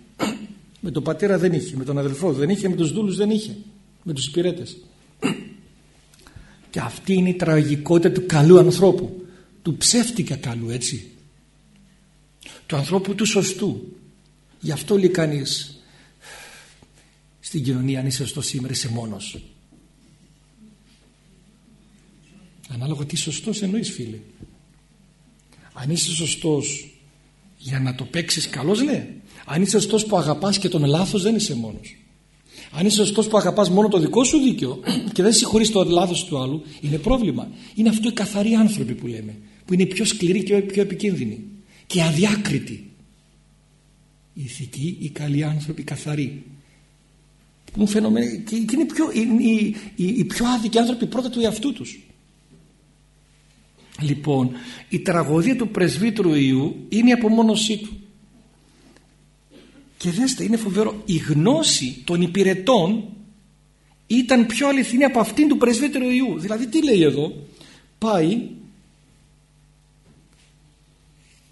Με τον πατέρα δεν είχε με τον αδελφό δεν είχε με τους δούλους δεν είχε με τους υπηρέτες. Και αυτή είναι η τραγικότητα του καλού ανθρώπου. Του ψεύτικα καλού έτσι. Του ανθρώπου του σωστού. Γι' αυτό λέει κανείς στην κοινωνία αν είσαι σωστός σήμερα είσαι μόνος. Ανάλογα τι σωστός εννοείς φίλε. Αν είσαι σωστός για να το παίξεις καλός ναι. Αν είσαι σωστός που αγαπάς και τον λάθος δεν είσαι μόνος. Αν είσαι σωστός που αγαπάς μόνο το δικό σου δίκαιο και δεν συγχωρείς το λάθος του άλλου είναι πρόβλημα. Είναι αυτό οι καθαροί άνθρωποι που λέμε. Που είναι πιο σκληροί και πιο επικίνδυνοι. Και αδιάκριτοι. Οι ηθικοί, οι καλοί άνθρωποι, οι καθαροί. Που και είναι πιο, οι, οι, οι, οι πιο άδικοι άνθρωποι πρώτα του εαυτού τους. Λοιπόν, η τραγωδία του πρεσβύτερου Ιού είναι η απομόνωσή του. Και δέστε, είναι φοβερό. Η γνώση των υπηρετών ήταν πιο αληθινή από αυτήν του πρεσβύτερου Ιού. Δηλαδή τι λέει εδώ; Πάει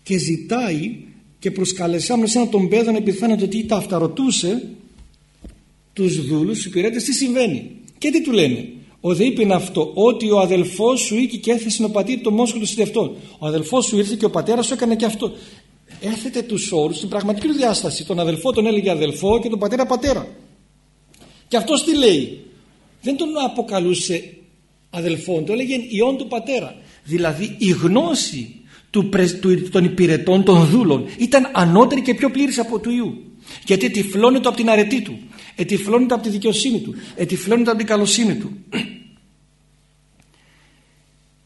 και ζητάει και προσκαλεσάμενο σαν τον πέδον επιθάνεται ότι τα αυταρωτούσε τους δούλους, τους υπηρέτες, τι συμβαίνει. Και τι του λένε; Ο δε είπε αυτό, ότι ο αδελφός σου ήκε και έθεσε ο πατήρ το μόσχο του συντευτών. Ο αδελφός σου ήρθε και ο πατέρας σου έκανε και αυτό. Έθετε τους όρους στην πραγματική του διάσταση. Τον αδελφό τον έλεγε αδελφό και τον πατέρα πατέρα. Και αυτός τι λέει; Δεν τον αποκαλούσε αδελφόν, το έλεγε ιόν του πατέρα. Δηλαδή η γνώση του, των υπηρετών, των δούλων ήταν ανώτερη και πιο πλήρης από του Ιού. Γιατί τυφλώνεται από την αρετή του ετυφλώνεται από τη δικαιοσύνη του ετυφλώνεται από την καλοσύνη του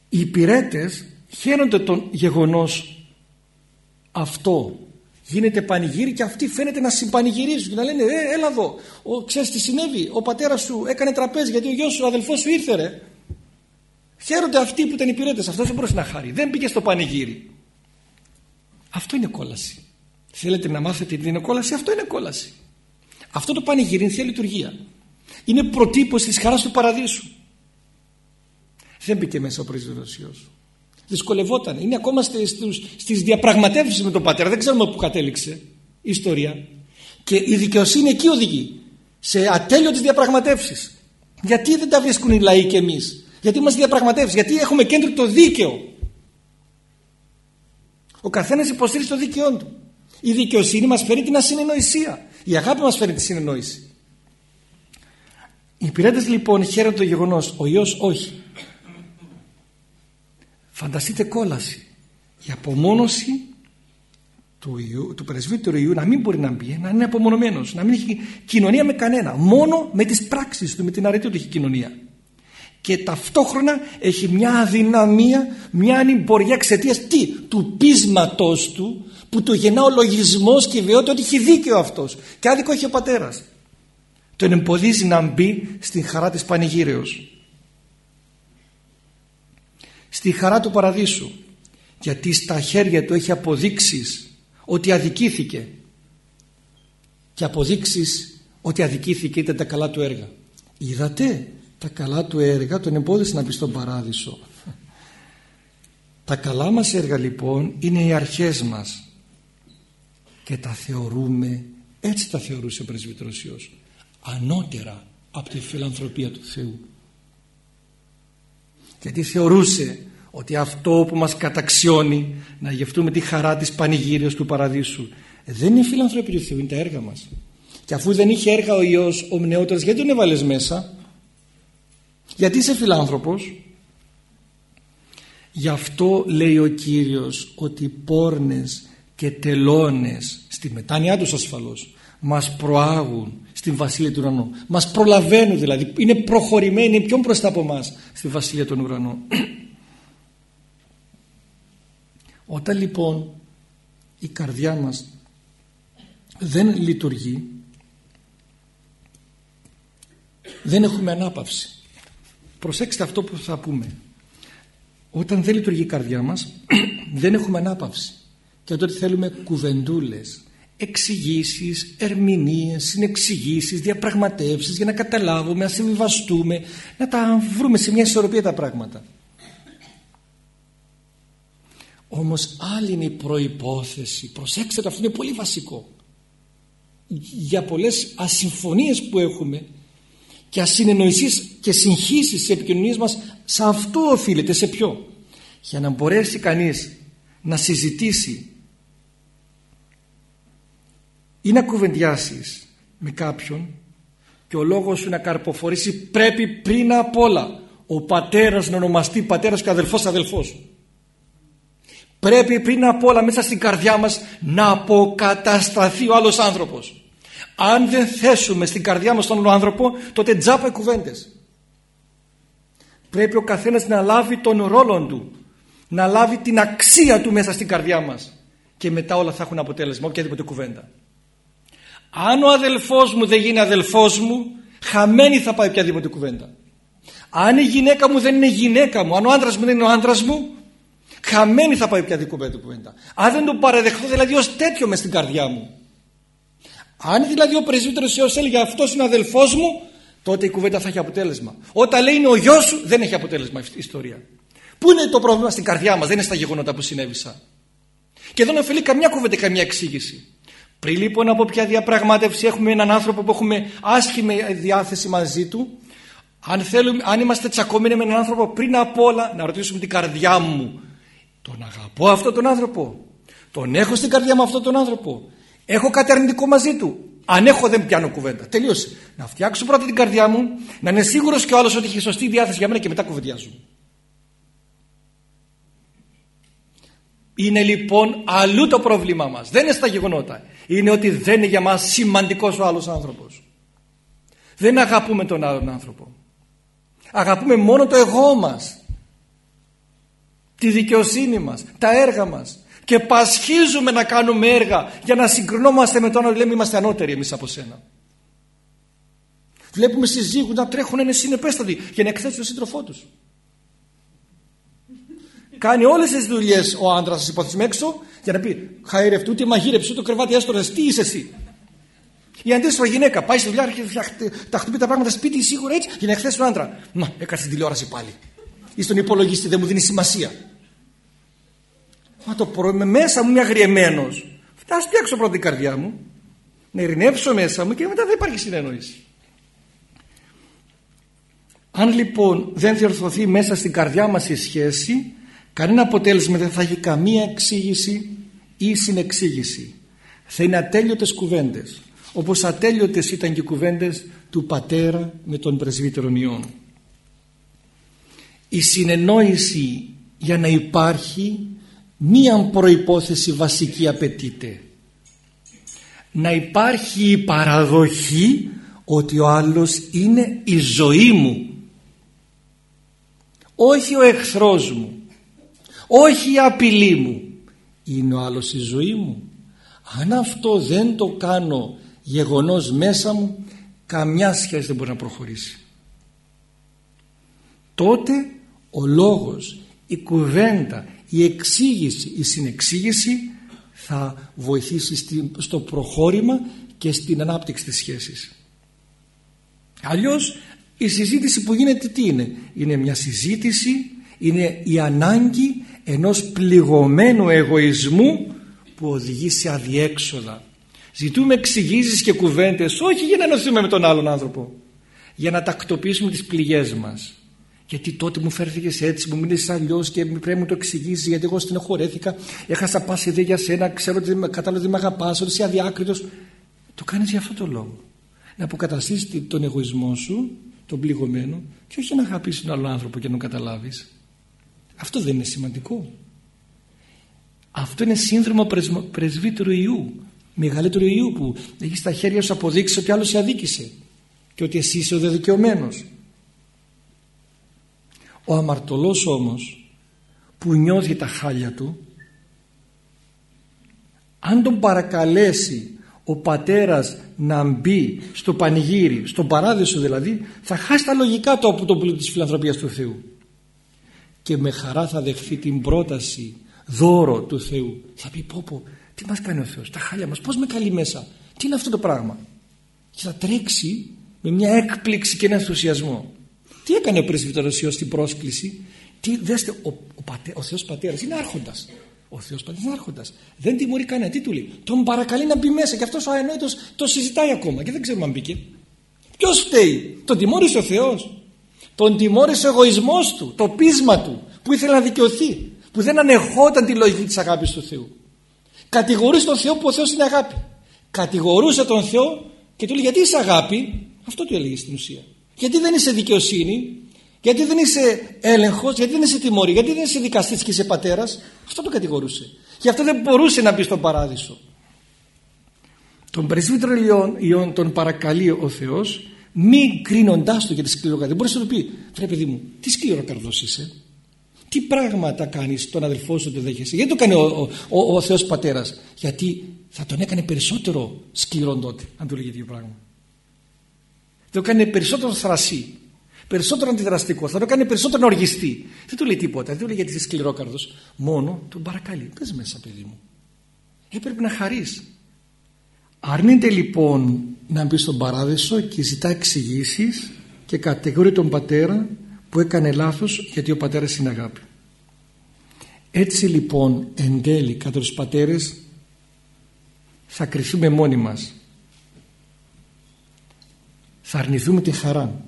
οι υπηρέτες χαίρονται τον γεγονός αυτό γίνεται πανηγύρι και αυτοί φαίνεται να συμπανηγυρίζουν και να λένε ε, έλα εδώ ο, ξέρεις τι συνέβη ο πατέρας σου έκανε τραπέζι γιατί ο γιος σου ο αδελφός σου ήρθε ρε χαίρονται αυτοί που ήταν υπηρέτες. αυτός δεν μπορούσε να χάρει δεν πήγε στο πανηγύρι αυτό είναι κόλαση θέλετε να μάθετε τι είναι κόλαση αυτό είναι κόλαση αυτό το πανηγύρι είναι Θεία Λειτουργία. Είναι προτύπωση της χαράς του παραδείσου. Δεν μπήκε μέσα ο πρέσβης Δυσκολευόταν. Είναι ακόμα στις, στις διαπραγματεύσεις με τον πατέρα. Δεν ξέρουμε πού κατέληξε η ιστορία. Και η δικαιοσύνη εκεί οδηγεί. Σε ατέλειωτες διαπραγματεύσεις. Γιατί δεν τα βρίσκουν οι λαοί και εμείς; Γιατί είμαστε διαπραγματεύσεις; Γιατί έχουμε κέντρο το δίκαιο; Ο καθένας υποστήριζε το δίκαιό του. Η δικαιοσύνη μας φέρει την ασυνεννοησία. Η αγάπη μας φέρνει τη συνεννόηση. Οι υπηρέτες λοιπόν χαίρονται το γεγονός, ο Υιός όχι. Φανταστείτε κόλαση. Η απομόνωση του, Υιού, του πρεσβύτερου Υιού να μην μπορεί να μπει, να είναι απομονωμένος, να μην έχει κοινωνία με κανένα. Μόνο με τις πράξεις του, με την αρετή του έχει κοινωνία. Και ταυτόχρονα έχει μια αδυναμία, μια ανυμπορία εξαιτίας τι, του πείσματος του που το γεννά ο λογισμός και η βιότητα ότι έχει δίκαιο αυτός και άδικο έχει ο πατέρας τον εμποδίζει να μπει στην χαρά της πανηγύρεως στη χαρά του παραδείσου. Γιατί στα χέρια του έχει αποδείξεις ότι αδικήθηκε. Και αποδείξεις ότι αδικήθηκε ήταν τα καλά του έργα. Είδατε τα καλά του έργα τον εμπόδισε να μπει στον παράδεισο. Τα καλά μας έργα λοιπόν είναι οι αρχές μας. Και τα θεωρούμε έτσι τα θεωρούσε ο πρεσβύτερος Υιός ανώτερα από τη φιλανθρωπία του Θεού. Γιατί θεωρούσε ότι αυτό που μας καταξιώνει να γευτούμε τη χαρά της πανηγύριος του παραδείσου δεν είναι η φιλανθρωπία του Θεού, είναι τα έργα μας. Και αφού δεν είχε έργα ο Υιός ο μνεότερος γιατί τον έβαλες μέσα; Γιατί είσαι φιλάνθρωπος; Γι' αυτό λέει ο Κύριος ότι πόρνες και τελώνες στη μετάνοιά τους ασφαλώς μας προάγουν στην Βασίλεια του Ουρανού. Μας προλαβαίνουν δηλαδή είναι προχωρημένοι πιο μπροστά από μας στη Βασίλεια των Ουρανών όταν λοιπόν η καρδιά μας δεν λειτουργεί δεν έχουμε ανάπαυση. Προσέξτε αυτό που θα πούμε. Όταν δεν λειτουργεί η καρδιά μας δεν έχουμε ανάπαυση. Και τότε θέλουμε κουβεντούλες εξηγήσεις, ερμηνείες, συνεξηγήσεις, διαπραγματεύσεις για να καταλάβουμε, να συμβιβαστούμε, να τα βρούμε σε μια ισορροπία τα πράγματα. Όμως άλλη είναι η προϋπόθεση, προσέξτε το αυτό είναι πολύ βασικό. Για πολλές ασυμφωνίες που έχουμε και ασυνεννοησίες και συγχύσεις σε επικοινωνίες μας σε αυτό οφείλεται, σε ποιο; Για να μπορέσει κανείς να συζητήσει ή να κουβεντιάσεις με κάποιον και ο λόγος σου να καρποφορήσει πρέπει πριν απ' όλα ο πατέρας να ονομαστεί πατέρας και αδελφός αδελφός πρέπει πριν απ' όλα μέσα στην καρδιά μας να αποκατασταθεί ο άλλος άνθρωπος. Αν δεν θέσουμε στην καρδιά μας τον άλλο άνθρωπο τότε τζάπα οι κουβέντες. Πρέπει ο καθένας να λάβει τον ρόλο του να λάβει την αξία του μέσα στην καρδιά μας και μετά όλα θα έχουν αποτέλεσμα οποιαδήποτε κουβέντα. Αν ο αδελφός μου δεν γίνει αδελφός μου χαμένη θα πάει οποιαδήποτε κουβέντα. Αν η γυναίκα μου δεν είναι γυναίκα μου αν ο άντρας μου δεν είναι ο άντρας μου χαμένη θα πάει οποιαδήποτε κουβέντα αν δεν το παραδεχθώ δηλαδή ως τέτοιο μες στην καρδιά μου. Αν δηλαδή ο πρεσβύτερος Υιός έλεγε αυτός είναι ο αδελφός μου τότε η κουβέντα θα έχει αποτέλεσμα. Όταν λέει είναι ο γιος σου δεν έχει αποτέλεσμα η ιστορία. Πού είναι το πρόβλημα στην καρδιά μας, δεν είναι στα γεγονότα που συνέβησαν. Και εδώ δεν ωφελεί καμιά κουβέντα, καμιά εξήγηση. Πριν λοιπόν από ποια διαπραγμάτευση έχουμε έναν άνθρωπο που έχουμε άσχημη διάθεση μαζί του, αν, θέλουμε, αν είμαστε τσακωμένοι με έναν άνθρωπο πριν από όλα να ρωτήσουμε την καρδιά μου τον αγαπώ αυτόν τον άνθρωπο τον έχω στην καρδιά μου αυτόν τον άνθρωπο έχω κάτι αρνητικό μαζί του αν έχω δεν πιάνω κουβέντα τελείωσε να φτιάξω πρώτα την καρδιά μου να είναι σίγουρος και ο άλλος ότι έχει σωστή διάθεση για μένα και μετά κουβεντιάζουμε Είναι λοιπόν αλλού το πρόβλημά μας. Δεν είναι στα γεγονότα. Είναι ότι δεν είναι για μας σημαντικός ο άλλος άνθρωπος. Δεν αγαπούμε τον άλλον άνθρωπο. Αγαπούμε μόνο το εγώ μας. Τη δικαιοσύνη μας. Τα έργα μας. Και πασχίζουμε να κάνουμε έργα για να συγκρινόμαστε με τον άλλο. Λέμε είμαστε ανώτεροι εμείς από σένα. Βλέπουμε συζύγους να τρέχουν είναι συνεπέστατοι για να εκθέσουν τον σύντροφό τους κάνει όλες τις δουλειές ο άντρας σας υποθέσουμε έξω για να πει χαϊρευτού τι μαγείρεψε το κρεβάτι έστωρες τι είσαι εσύ η αντίστοιχα γυναίκα πάει στη δουλειά και τα χτυπεί τα πράγματα σπίτι σίγουρα έτσι για να εκθέσει τον άντρα να έκανε την τηλεόραση πάλι ή στον υπολογιστή δεν μου δίνει σημασία μα το πρωί με μέσα μου μια αγριεμένος θα φτιάξω πρώτα την καρδιά μου να ειρηνεύσω μέσα μου και μετά δεν υπάρχει συνεννόηση αν λοιπόν δεν διορθωθεί μέσα στην καρδιά μας η σχέση Κανένα αποτέλεσμα δεν θα έχει καμία εξήγηση ή συνεξήγηση. Θα είναι ατέλειωτες κουβέντες. Όπως ατέλειωτες ήταν και οι κουβέντες του πατέρα με τον πρεσβύτερον Υιόν. Η συνεννόηση για να υπάρχει μία προϋπόθεση βασική απαιτείται. Να υπάρχει η παραδοχή ότι ο άλλος είναι η ζωή μου. Όχι ο εχθρός μου όχι η απειλή μου είναι ο άλλος η ζωή μου αν αυτό δεν το κάνω γεγονός μέσα μου καμιά σχέση δεν μπορεί να προχωρήσει τότε ο λόγος η κουβέντα η εξήγηση, η συνεξήγηση θα βοηθήσει στο προχώρημα και στην ανάπτυξη της σχέσης. Αλλιώς η συζήτηση που γίνεται τι είναι; Είναι μια συζήτηση, είναι η ανάγκη ενός πληγωμένου εγωισμού που οδηγεί σε αδιέξοδα. Ζητούμε εξηγήσεις και κουβέντες όχι για να ενωθούμε με τον άλλον άνθρωπο για να τακτοποιήσουμε τις πληγές μας γιατί τότε μου φέρθηκες έτσι, μου μίλησε αλλιώ και πρέπει να μου το εξηγήσεις γιατί εγώ στενοχωρέθηκα. Έχασα πάση ιδέα για σένα, ξέρω ότι κατάλαβα ότι με αγαπάς, ότι είσαι αδιάκριτος. Το κάνεις για αυτό το λόγο. Να αποκαταστήσεις τον εγωισμό σου, τον πληγωμένο, και όχι να αγαπήσεις τον άλλο άνθρωπο και να τον καταλάβεις. Αυτό δεν είναι σημαντικό. Αυτό είναι σύνδρομο πρεσβύτερου ιού. Μεγαλύτερου ιού που έχεις στα χέρια σου αποδείξει ότι άλλος σε αδίκησε και ότι εσύ είσαι ο δεδικαιωμένος. Ο αμαρτωλός όμως που νιώθει τα χάλια του αν τον παρακαλέσει ο πατέρας να μπει στο πανηγύρι, στον παράδεισο δηλαδή θα χάσει τα λογικά του από τον πλούτο της φιλανθρωπίας του Θεού. Και με χαρά θα δεχθεί την πρόταση δώρο του Θεού. Θα πει πω πω τι μας κάνει ο Θεός τα χάλια μας πως με καλεί μέσα τι είναι αυτό το πράγμα και θα τρέξει με μια έκπληξη και ένα ενθουσιασμό τι έκανε ο πρεσβύτερος Υιός στην πρόσκληση; Τι, δέστε, ο, ο, πατέ, ο Θεός Πατέρας είναι άρχοντας. Ο Θεός Πατέρας είναι άρχοντας. Δεν τιμωρεί κανένα. Τι του λέει; Τον παρακαλεί να μπει μέσα και αυτός ο αενόητος το συζητάει ακόμα και δεν ξέρουμε αν μπήκε. Ποιος φταίει; Τον τιμώρησε ο Θεός. Τον τιμώρησε ο εγωισμός του το πείσμα του που ήθελε να δικαιωθεί που δεν ανεχόταν τη λογική της αγάπης του Θεού. Κατηγορούσε τον Θεό που ο Θεός είναι αγάπη. Κατηγορούσε τον Θεό και του λέει γιατί είσαι αγάπη; Αυτό του έλεγε στην ουσία γιατί δεν είσαι δικαιοσύνη, γιατί δεν είσαι έλεγχος, γιατί δεν είσαι τιμωρή, γιατί δεν είσαι δικαστής και είσαι πατέρας. Αυτό το κατηγορούσε. Γι' αυτό δεν μπορούσε να μπει στον παράδεισο. Τον πρεσβύτερο Ιών τον παρακαλεί ο Θεός μη κρίνοντάς το για τη σκληροκαρδία. Μπορείς να του πει, βρε παιδί μου, τι σκληροκαρδός είσαι. Τι πράγματα κάνεις τον αδελφό σου το δέχεσαι. Γιατί το κάνει ο, ο, ο, ο Θεός Πατέρας. Γιατί θα τον έκανε περισσότερο σκληρό τότε αν του λέγει τέτοιο πράγμα το κάνει περισσότερο θρασί, περισσότερο αντιδραστικό, θα το κάνει περισσότερο οργιστή. Δεν του λέει τίποτα, δεν του λέει γιατί είσαι σκληρόκαρδος. Μόνο τον παρακαλεί. Πες μέσα παιδί μου. Έπρεπε να χαρείς. Αρνείται λοιπόν να μπει στον παράδεισο και ζητά εξηγήσεις και κατηγορεί τον πατέρα που έκανε λάθος γιατί ο πατέρας είναι αγάπη. Έτσι λοιπόν εν τέλει κατά τους πατέρες θα κρυφούμε μόνοι μας θα αρνηθούμε τη χαρά.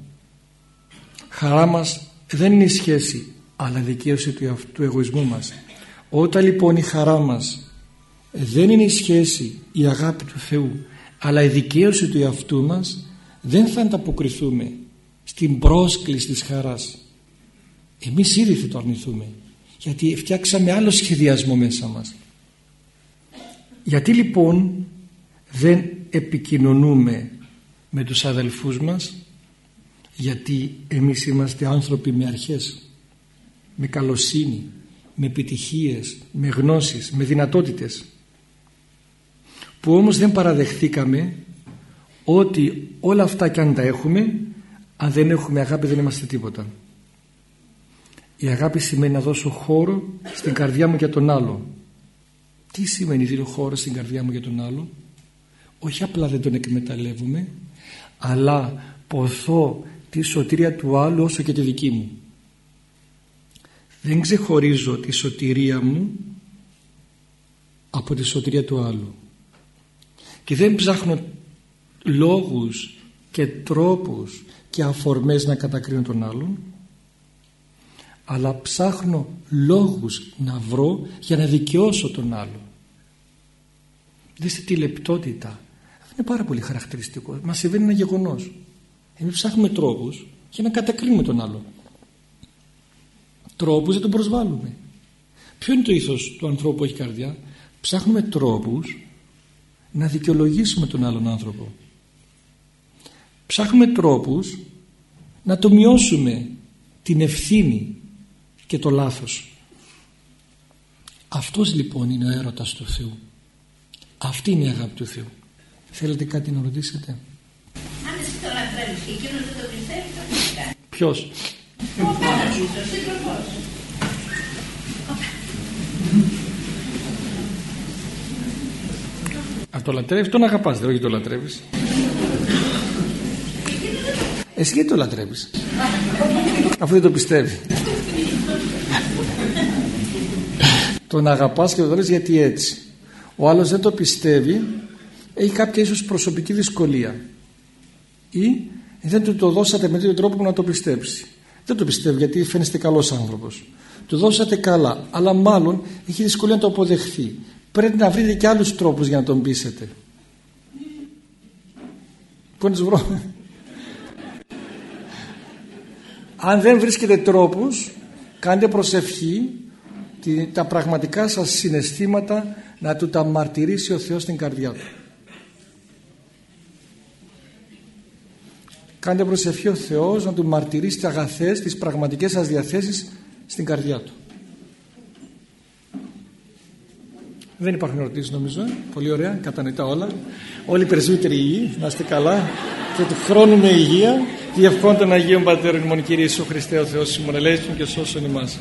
Χαρά μας δεν είναι η σχέση αλλά δικαίωση του, του εγωισμού μας. Όταν λοιπόν η χαρά μας δεν είναι η σχέση, η αγάπη του Θεού αλλά η δικαίωση του εαυτού μας δεν θα ανταποκριθούμε στην πρόσκληση της χαράς. Εμείς ήδη θα το αρνηθούμε γιατί φτιάξαμε άλλο σχεδιασμό μέσα μας. Γιατί λοιπόν δεν επικοινωνούμε με τους αδελφούς μας γιατί εμείς είμαστε άνθρωποι με αρχές με καλοσύνη με επιτυχίες με γνώσεις, με δυνατότητες που όμως δεν παραδεχθήκαμε ότι όλα αυτά κι αν τα έχουμε αν δεν έχουμε αγάπη δεν είμαστε τίποτα. Η αγάπη σημαίνει να δώσω χώρο στην καρδιά μου για τον άλλο. Τι σημαίνει δίνω χώρο στην καρδιά μου για τον άλλο; Όχι απλά δεν τον εκμεταλλεύουμε αλλά ποθώ τη σωτηρία του άλλου όσο και τη δική μου. Δεν ξεχωρίζω τη σωτηρία μου από τη σωτηρία του άλλου. Και δεν ψάχνω λόγους και τρόπους και αφορμές να κατακρίνω τον άλλον αλλά ψάχνω λόγους να βρω για να δικαιώσω τον άλλο δείτε τη λεπτότητα είναι πάρα πολύ χαρακτηριστικό. Μας συμβαίνει ένα γεγονός. Εμείς ψάχνουμε τρόπους για να κατακρίνουμε τον άλλον. Τρόπους για τον προσβάλλουμε. Ποιο είναι το ήθος του ανθρώπου που έχει καρδιά, ψάχνουμε τρόπους να δικαιολογήσουμε τον άλλον άνθρωπο. Ψάχνουμε τρόπους να το μειώσουμε την ευθύνη και το λάθος. Αυτός λοιπόν είναι ο έρωτας του Θεού. Αυτή είναι η αγάπη του Θεού. Θέλετε κάτι να ρωτήσετε; Αν εσύ το λατρεύεις και εκείνος δεν το πιστεύει, θα το κάνει. Ποιος; Ο Πάνος, ο σύντροφος. Αν το λατρεύεις τον αγαπάς δεν όχι το λατρεύεις εσύ γιατί το λατρεύεις; Αφού δεν το πιστεύει τον αγαπάς και το λες γιατί έτσι ο άλλος δεν το πιστεύει έχει κάποια ίσως προσωπική δυσκολία. Ή δεν του το δώσατε με τέτοιο τρόπο που να το πιστέψει δεν το πιστεύει γιατί φαίνεστε καλός άνθρωπος. Του δώσατε καλά αλλά μάλλον έχει δυσκολία να το αποδεχθεί. Πρέπει να βρείτε και άλλους τρόπους για να τον πείσετε πού να τους βρω; Αν δεν βρίσκετε τρόπους κάντε προσευχή τα πραγματικά σας συναισθήματα να του τα μαρτυρήσει ο Θεός στην καρδιά του κάντε προσευχή ο Θεός να του μαρτυρήσει τις αγαθές τις πραγματικές σας διαθέσεις στην καρδιά του. Δεν υπάρχουν ερωτήσεις νομίζω. Ε. πολύ ωραία, κατανοητά όλα. Όλοι οι περισσότεροι υγιείς, να είστε καλά. Και του χρόνου με υγεία. Διευκόν των Αγίων Πατέρων ημών Κύριε Ιησού Χριστέ ο Θεός ημών και σώσον ημάς